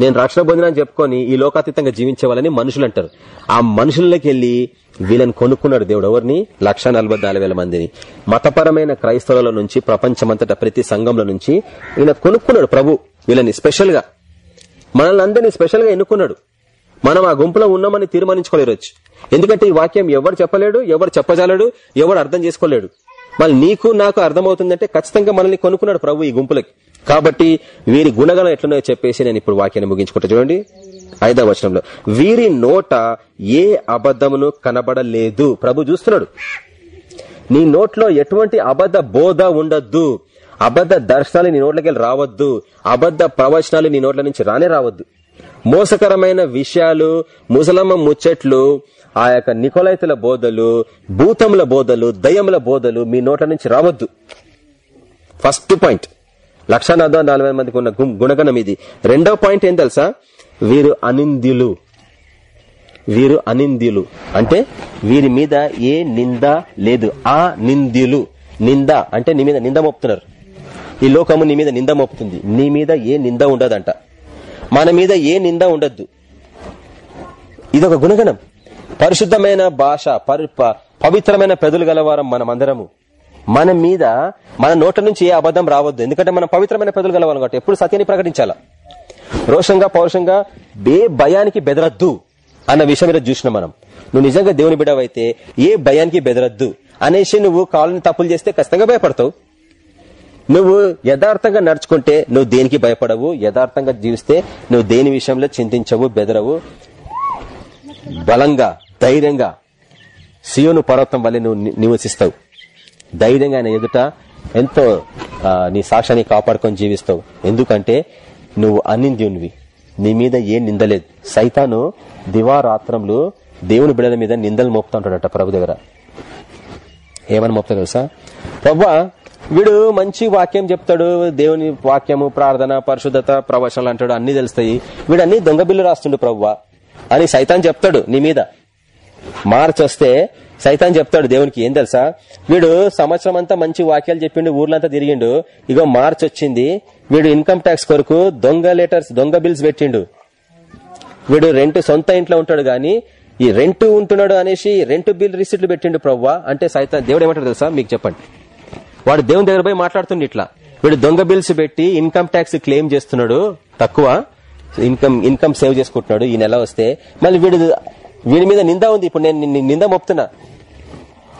నేను రక్షణ పొందిన అని చెప్పుకొని ఈ లోకాతీతంగా జీవించే వాళ్ళని మనుషులు అంటారు. ఆ మనుషుల్లోకి వెళ్ళి వీళ్ళని కొనుక్కున్నాడు దేవుడు. ఎవరిని? లక్ష మందిని. మతపరమైన క్రైస్తవుల నుంచి ప్రపంచమంతటా ప్రతి సంఘంలో నుంచి ఈయన కొనుక్కున్నాడు ప్రభు. వీళ్ళని స్పెషల్గా మనల్ని అందరినీ స్పెషల్గా ఎన్నుకున్నాడు. మనం ఆ గుంపులో ఉన్నామని తీర్మానించుకోలేరొచ్చు ఎందుకంటే ఈ వాక్యం ఎవరు చెప్పలేడు ఎవరు చెప్పజాలడు ఎవరు అర్థం చేసుకోలేడు. మళ్ళీ నీకు నాకు అర్థమవుతుందంటే ఖచ్చితంగా మనల్ని కొనుక్కున్నాడు ప్రభు ఈ గుంపులకి. కాబట్టి వీరి గుణగణం ఎట్లున్నాయో చెప్పేసి నేను ఇప్పుడు వాక్యాన్ని ముగించుకుంటా. చూడండి. ఐదవ వచనంలో. వీరి నోట ఏ అబద్ధమును కనబడలేదు. ప్రభు చూస్తున్నాడు. నీ నోట్లో ఎటువంటి అబద్ధ బోధ ఉండద్దు. అబద్ధ దర్శనాలు నీ నోట్లకి వెళ్ళి రావద్దు. అబద్ధ ప్రవచనాలు నీ నోట్ల నుంచి రానే రావద్దు. మోసకరమైన విషయాలు ముసలమ్మ ముచ్చట్లు ఆ యొక్క నికోలైతుల బోధలు భూతముల బోధలు దయ్యముల బోధలు మీ నోట్ల నుంచి రావద్దు. First point. లక్ష నలభై మందికి ఉన్న గుణగణం ఇది. రెండో పాయింట్ ఏం తెలుసా? వీరు అనింద్యులు. వీరు అనింద్యులు. అంటే వీరి మీద ఏ నింద లేదు. ఆ నింద్యులు. నింద అంటే నీ మీద నింద మోపుతున్నారు. ఈ లోకము నీ మీద నింద మోపుతుంది. నీ మీద ఏ నింద ఉండదంట. మన మీద ఏ నింద ఉండద్దు. ఇదొక గుణగణం. పరిశుద్ధమైన భాష ప- పవిత్రమైన పెదలు గలవారం మనమందరము. మన మీద మన నోట నుంచి ఏ అబద్ధం రావద్దు. ఎందుకంటే మనం పవిత్రమైన పెదలు గలవారం కాబట్టి ఎప్పుడు సత్యాన్ని ప్రకటించాలా? రోషంగా పౌరుషంగా ఏ భయానికి బెదరద్దు అన్న విషయం మీద చూసిన మనం. నువ్వు నిజంగా దేవుని బిడవైతే ఏ భయానికి బెదరద్దు అనేసి నువ్వు కాళ్ళని తప్పులు చేస్తే ఖచ్చితంగా భయపడతావు. నువ్వు యథార్థంగా నడుచుకుంటే నువ్వు దేనికి భయపడవు? యథార్థంగా జీవిస్తే నువ్వు దేని విషయంలో చింతించవు బెదరవు? బలంగా ధైర్యంగా సియోను పర్వతం వల్ల నువ్వు నివసిస్తావు. ధైర్యంగా ఆయన ఎదుట ఎంతో నీ సాక్ష్యాన్ని కాపాడుకొని జీవిస్తావు. ఎందుకంటే నువ్వు అనింద్యునివి. నీ మీద ఏ నిందలేదు సైతాను దివారాత్రంలో దేవుని బిడల మీద నిందలు మోపుతా ఉంటాడట ప్రభు దగ్గర. ఏమని మోపుతా తెలుసా? ప్రభా వీడు మంచి వాక్యం చెప్తాడు. దేవుని వాక్యము ప్రార్థన పరిశుద్ధత ప్రవచనలు అంటాడు. అన్ని తెలుస్తాయి. వీడు అన్ని దొంగ బిల్లు రాస్తుండు ప్రవ్వా అని సైతాన్ చెప్తాడు నీ మీద. మార్చొస్తే సైతాన్ చెప్తాడు దేవునికి ఏం తెలుసా? వీడు సంవత్సరం అంతా మంచి వాక్యాలు చెప్పిండు ఊర్లంతా తిరిగిండు. ఇగో మార్చ్ వచ్చింది. వీడు ఇన్కమ్ ట్యాక్స్ కొరకు దొంగ లెటర్స్ దొంగ బిల్స్ పెట్టిండు. వీడు రెంట్ సొంత ఇంట్లో ఉంటాడు గాని ఈ రెంట్ ఉంటున్నాడు అనేసి రెంట్ బిల్ రిసిప్ట్లు పెట్టిండు ప్రవ్వా. అంటే సైతాన్ దేవుడు ఏమంటాడు తెలుసా? మీకు చెప్పండి. వాడు దేవుని దగ్గర పోయి మాట్లాడుతుండే ఇట్లా. వీడు దొంగ బిల్స్ పెట్టి ఇన్కమ్ ట్యాక్స్ క్లెయిమ్ చేస్తున్నాడు. తక్కువ. ఇన్కమ్ ఇన్కమ్ సేవ్ చేసుకుంటున్నాడు ఈ నెల వస్తే. మళ్ళీ వీడు వీడి మీద నింద ఉంది. ఇప్పుడు నేను నింద మొప్తున్నా.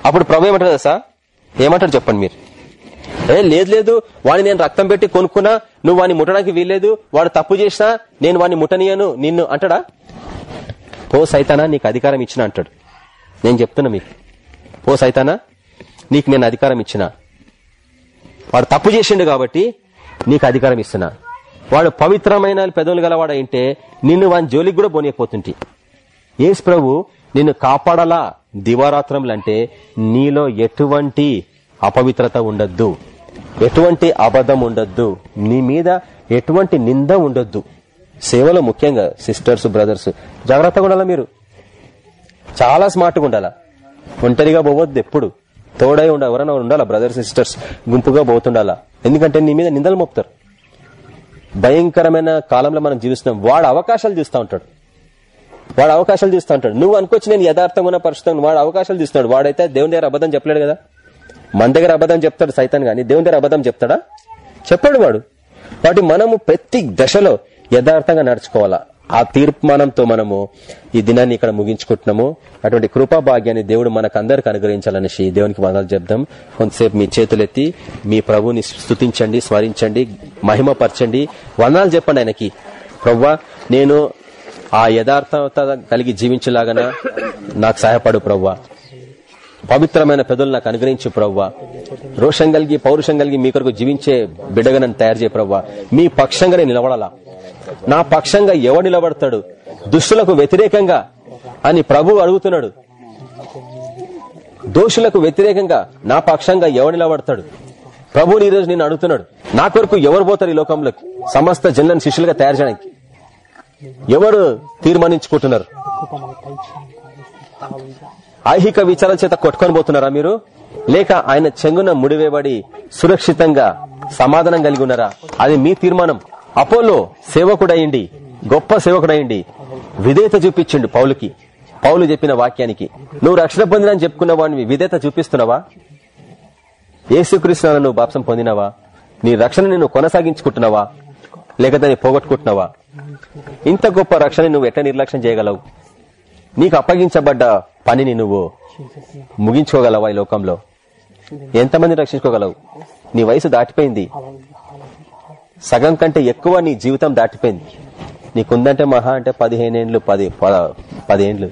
అప్పుడు ప్రభు ఏమంటారు సార్ ఏమంటారు చెప్పండి మీరు? ఏ లేదు లేదు. వాడిని నేను రక్తం పెట్టి కొనుక్కున్నా నువ్వు వాడిని ముట్టడానికి వీల్లేదు. వాడు తప్పు చేసినా నేను వాడిని ముట్టనియను. నిన్ను అంటాడా? పో సైతానా నీకు అధికారం ఇచ్చిన అంటాడు. నేను చెప్తున్నా మీకు. పో సైతానా నీకు నేను అధికారం ఇచ్చిన. వాడు తప్పు చేసిండు కాబట్టి నీకు అధికారం ఇస్తున్నా. వాడు పవిత్రమైన పెదవులు గలవాడు అంటే నిన్ను వాని జోలికి కూడా పోనీయకపోతుంటి ఏసు ప్రభు నిన్ను కాపాడాలా? దివారాత్రములంటే నీలో ఎటువంటి అపవిత్రత ఉండద్దు. ఎటువంటి అబద్ధం ఉండద్దు. నీ మీద ఎటువంటి నింద ఉండొద్దు. సేవలో ముఖ్యంగా సిస్టర్స్ బ్రదర్స్ జాగ్రత్తగా ఉండాలా మీరు? చాలా స్మార్ట్గా ఉండాలా? ఒంటరిగా పోవద్దు ఎప్పుడు. తోడై ఉండ ఎవరైనా ఉండాలా బ్రదర్స్ సిస్టర్స్? గుంపుగా పోతుండాలా? ఎందుకంటే నీ మీద నిందలు మోపుతారు. భయంకరమైన కాలంలో మనం జీవిస్తున్నాం. వాడు అవకాశాలు చూస్తూ ఉంటాడు. వాడు అవకాశాలు తీస్తా ఉంటాడు నువ్వు అనుకోవచ్చు నేను యథార్థంగా ఉన్న వాడు అవకాశాలు తీస్తున్నాడు. వాడైతే దేవుని దగ్గర అబద్ధం చెప్పలేడు కదా? మన దగ్గర అబద్ధం చెప్తాడు సైతాన్ గాని. దేవుని దగ్గర అబద్ధం చెప్తాడా? చెప్పాడు వాడు. వాటి మనము ప్రతి దశలో యథార్థంగా నడుచుకోవాలా. ఆ తీర్మానంతో మనము ఈ దినాన్ని ఇక్కడ ముగించుకుంటున్నాము. అటువంటి కృపా భాగ్యాన్ని దేవుడు మనకు అందరికి అనుగ్రహించాలనేసి దేవునికి వందలు చెప్దాం. కొంతసేపు మీ చేతులెత్తి మీ ప్రభుని స్తుతించండి స్మరించండి మహిమపరచండి. వందనాలు చెప్పండి ఆయనకి. ప్రవ్వా నేను ఆ యథార్థత కలిగి జీవించలాగన నాకు సహాయపడు ప్రవ్వా. పవిత్రమైన పెదవులు నాకు అనుగ్రహించు ప్రవ్వా. రోషం కలిగి పౌరుషం కలిగి మీ కొరకు జీవించే బిడ్డగా నన్ను తయారు చేయ ప్రవ్వా. మీ పక్షంగా నేను నిలబడాలా? నా పక్షంగా ఎవడు నిలబడతాడు? దుష్టులకు వ్యతిరేకంగా అని ప్రభు అడుగుతున్నాడు. దోషులకు వ్యతిరేకంగా నా పక్షంగా ఎవడు నిలబడతాడు? ప్రభుని ఈరోజు నేను అడుగుతున్నాడు. నా కొరకు ఎవరు పోతారు ఈ లోకంలోకి? సమస్త జనులను శిష్యులుగా తయారు చేయడానికి. ఎవరు తీర్మానించుకుంటున్నారు? ఐహిక విచారాల చేత కొట్టుకొని పోతున్నారా మీరు? లేక ఆయన చెంగున ముడివేబడి సురక్షితంగా సమాధానం కలిగి ఉన్నారా? అది మీ తీర్మానం. అపోలో సేవకుడయ్యండి గొప్ప సేవకుడయ్యండి. విధేయత చూపించిండు పౌలుకి. పౌలు చెప్పిన వాక్యానికి. నువ్వు రక్షణ పొందినని చెప్పుకున్న వాడిని విధేయత చూపిస్తున్నావా? ఏసుకృష్ణ నువ్వు బాప్సం పొందినవా? నీ రక్షణ నువ్వు కొనసాగించుకుంటున్నావా? లేక దాన్ని పోగొట్టుకుంటున్నావా? ఇంత గొప్ప రక్షణ నువ్వు ఎట్లా నిర్లక్ష్యం చేయగలవు? నీకు అప్పగించబడ్డ పనిని నువ్వు ముగించుకోగలవా ఈ లోకంలో? ఎంతమంది రక్షించుకోగలవు? నీ వయసు దాటిపోయింది. సగం కంటే ఎక్కువ నీ జీవితం దాటిపోయింది. నీకుందంటే మహా అంటే పదిహేను ఏండ్లు పది పదేండ్లు.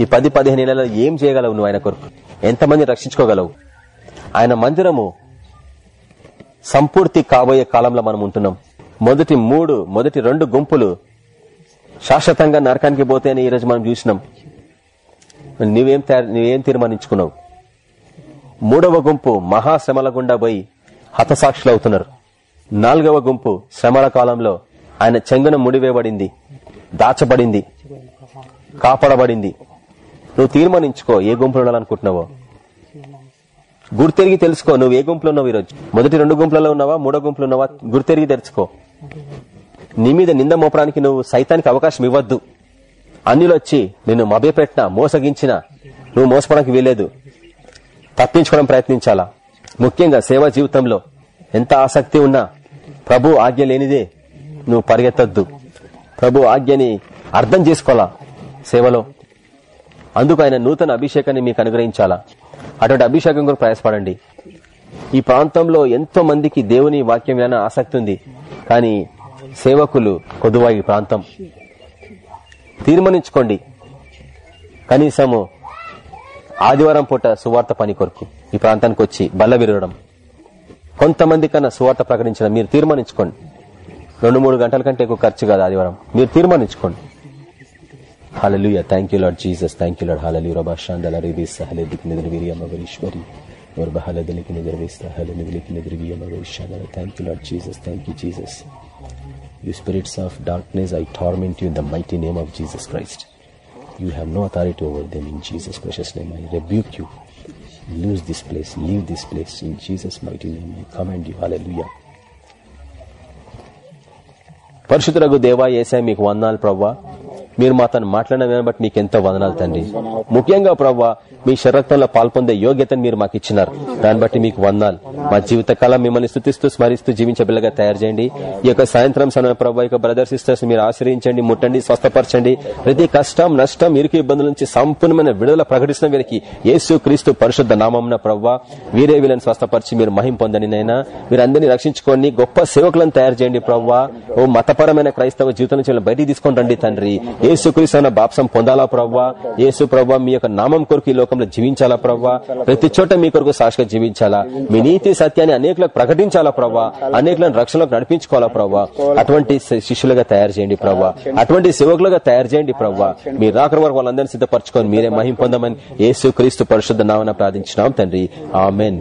ఈ పది పదిహేను ఏళ్ళలో ఏం చేయగలవు నువ్వు ఆయన కొరకు? ఎంతమంది రక్షించుకోగలవు? ఆయన మందిరము సంపూర్తి కాబోయే కాలంలో మనం ఉంటున్నాం. మొదటి మూడు మొదటి రెండు గుంపులు శాశ్వతంగా నరకానికి పోతాయని ఈ రోజు మనం చూసినాం. నువ్వేం తయారు నువ్వేం తీర్మానించుకున్నావు? మూడవ గుంపు మహాశ్రమల గుండా పోయి హతసాక్షులు అవుతున్నారు నాలుగవ గుంపు శ్రమల కాలంలో ఆయన చెంగున ముడివేయబడింది దాచబడింది కాపాడబడింది. నువ్వు తీర్మానించుకో ఏ గుంపులో ఉండాలనుకుంటున్నావో. గుర్తెరిగి తెలుసుకో నువ్వు ఏ గుంపులో ఉన్నావు ఈరోజు? మొదటి రెండు గుంపులలో ఉన్నావా? మూడో గుంపులో ఉన్నావా? గుర్తెరిగి తెలుసుకో. నీ మీద నింద మోపడానికి నువ్వు సైతానికి అవకాశం ఇవ్వద్దు. అన్నిలొచ్చి నిన్ను మభ్యపెట్టినా మోసగించినా నువ్వు మోసపోడానికి వీలేదు తప్పించుకోవడం ప్రయత్నించాలా? ముఖ్యంగా సేవా జీవితంలో ఎంత ఆసక్తి ఉన్నా ప్రభు ఆజ్ఞ లేనిదే నువ్వు పరిగెత్తద్దు. ప్రభు ఆజ్ఞని అర్థం చేసుకోవాలా సేవలో? అందుకు ఆయన నూతన అభిషేకాన్ని మీకు అనుగ్రహించాలా? అటువంటి అభిషేకం కూడా ప్రయాసపడండి. ఈ ప్రాంతంలో ఎంతో మందికి దేవుని వాక్యం ఆసక్తి ఉంది. కానీ సేవకులు కొద్దువా ఈ ప్రాంతం. తీర్మానించుకోండి. కనీసము ఆదివారం పూట సువార్త పని కొరకు ఈ ప్రాంతానికి వచ్చి బల్ల విరగడం. కొంతమంది కన్నా సువార్త ప్రకటించడం మీరు తీర్మానించుకోండి. రెండు మూడు గంటల కంటే ఎక్కువ ఖర్చు కాదు ఆదివారం. మీరు తీర్మానించుకోండి. Hallelujah thank you Lord Jesus thank you Lord హలలు రబా శాందల రిబీస్ హలదికి నిద్రవీరి అమ్మగరీశ్వరి వర్బహలదలికి నిద్రవేస్తా హలనిదిలికి నిద్రవీ అమ్మగరీశాందల thank you lord Jesus thank you Jesus You spirits of darkness, I torment you in the mighty name of Jesus Christ. You have no authority over them in Jesus' precious name. I rebuke you. Lose this place, leave this place in Jesus' mighty name. I command you. Hallelujah. పరిశుద్ధులకు దేవా ఏసా మీకు వందనాలు ప్రవ్వా మీరు మా తను మాట్లాడిన బట్టి మీకు ఎంతో వందనాలు తండ్రి ముఖ్యంగా ప్రవ్వా మీ శరత్నంలో పాల్పొందే యోగ్యతను మీరు మాకు ఇచ్చినారు. దాన్ని బట్టి మీకు వందాలు. మా జీవిత కాలం మిమ్మల్ని స్థుతిస్తూ స్మరిస్తూ జీవించే బిల్లగా తయారు చేయండి. ఈ యొక్క సాయంత్రం సమయ ప్రభావ యొక్క బ్రదర్ సిస్టర్స్ మీరు ఆశ్రయించండి ముట్టండి స్వస్థపరచండి. ప్రతి కష్టం నష్టం ఇరుకు ఇబ్బందుల నుంచి సంపూర్ణమైన విడుదల ప్రకటిస్తున్న వీరికి యేసు క్రీస్తు పరిశుద్ధ నామంన ప్రవ్వ. వీరే వీళ్ళని స్వస్థపరిచి మీరు మహిం పొందని నైనా వీరందరినీ రక్షించుకోండి. గొప్ప సేవకులను తయారు చేయండి ప్రవ్వా. ఓ మతపరమైన క్రైస్తవ జీవితం నుంచి బయటికి తీసుకొని రండి తండ్రి. యేసు క్రీస్తు బాప్సం పొందాలా ప్రవ్వా? యేసు ప్రవ్వా మీ యొక్క నామం కొరకు ఈ లోకంలో జీవించాలా ప్రవ్వా? ప్రతి చోట మీ కొరకు సాక్షిగా జీవించాలా? మీ నీతి సత్యాన్ని అనేకులకు ప్రకటించాలా ప్రవ్వా? అనేకులను రక్షణలోకి నడిపించుకోవాలా ప్రవ్వా? అటువంటి శిష్యులుగా తయారు చేయండి ప్రవ్వా. అటువంటి సేవకులుగా తయారు చేయండి ప్రవ్వా. మీ రాకడ వరకు వాళ్ళందరినీ సిద్ధపరచుకొని మీరే మహిం పొందమని యేసు క్రీస్తు పరిశుద్ధ నామన ప్రార్థించినాం తండ్రి. ఆమెన్.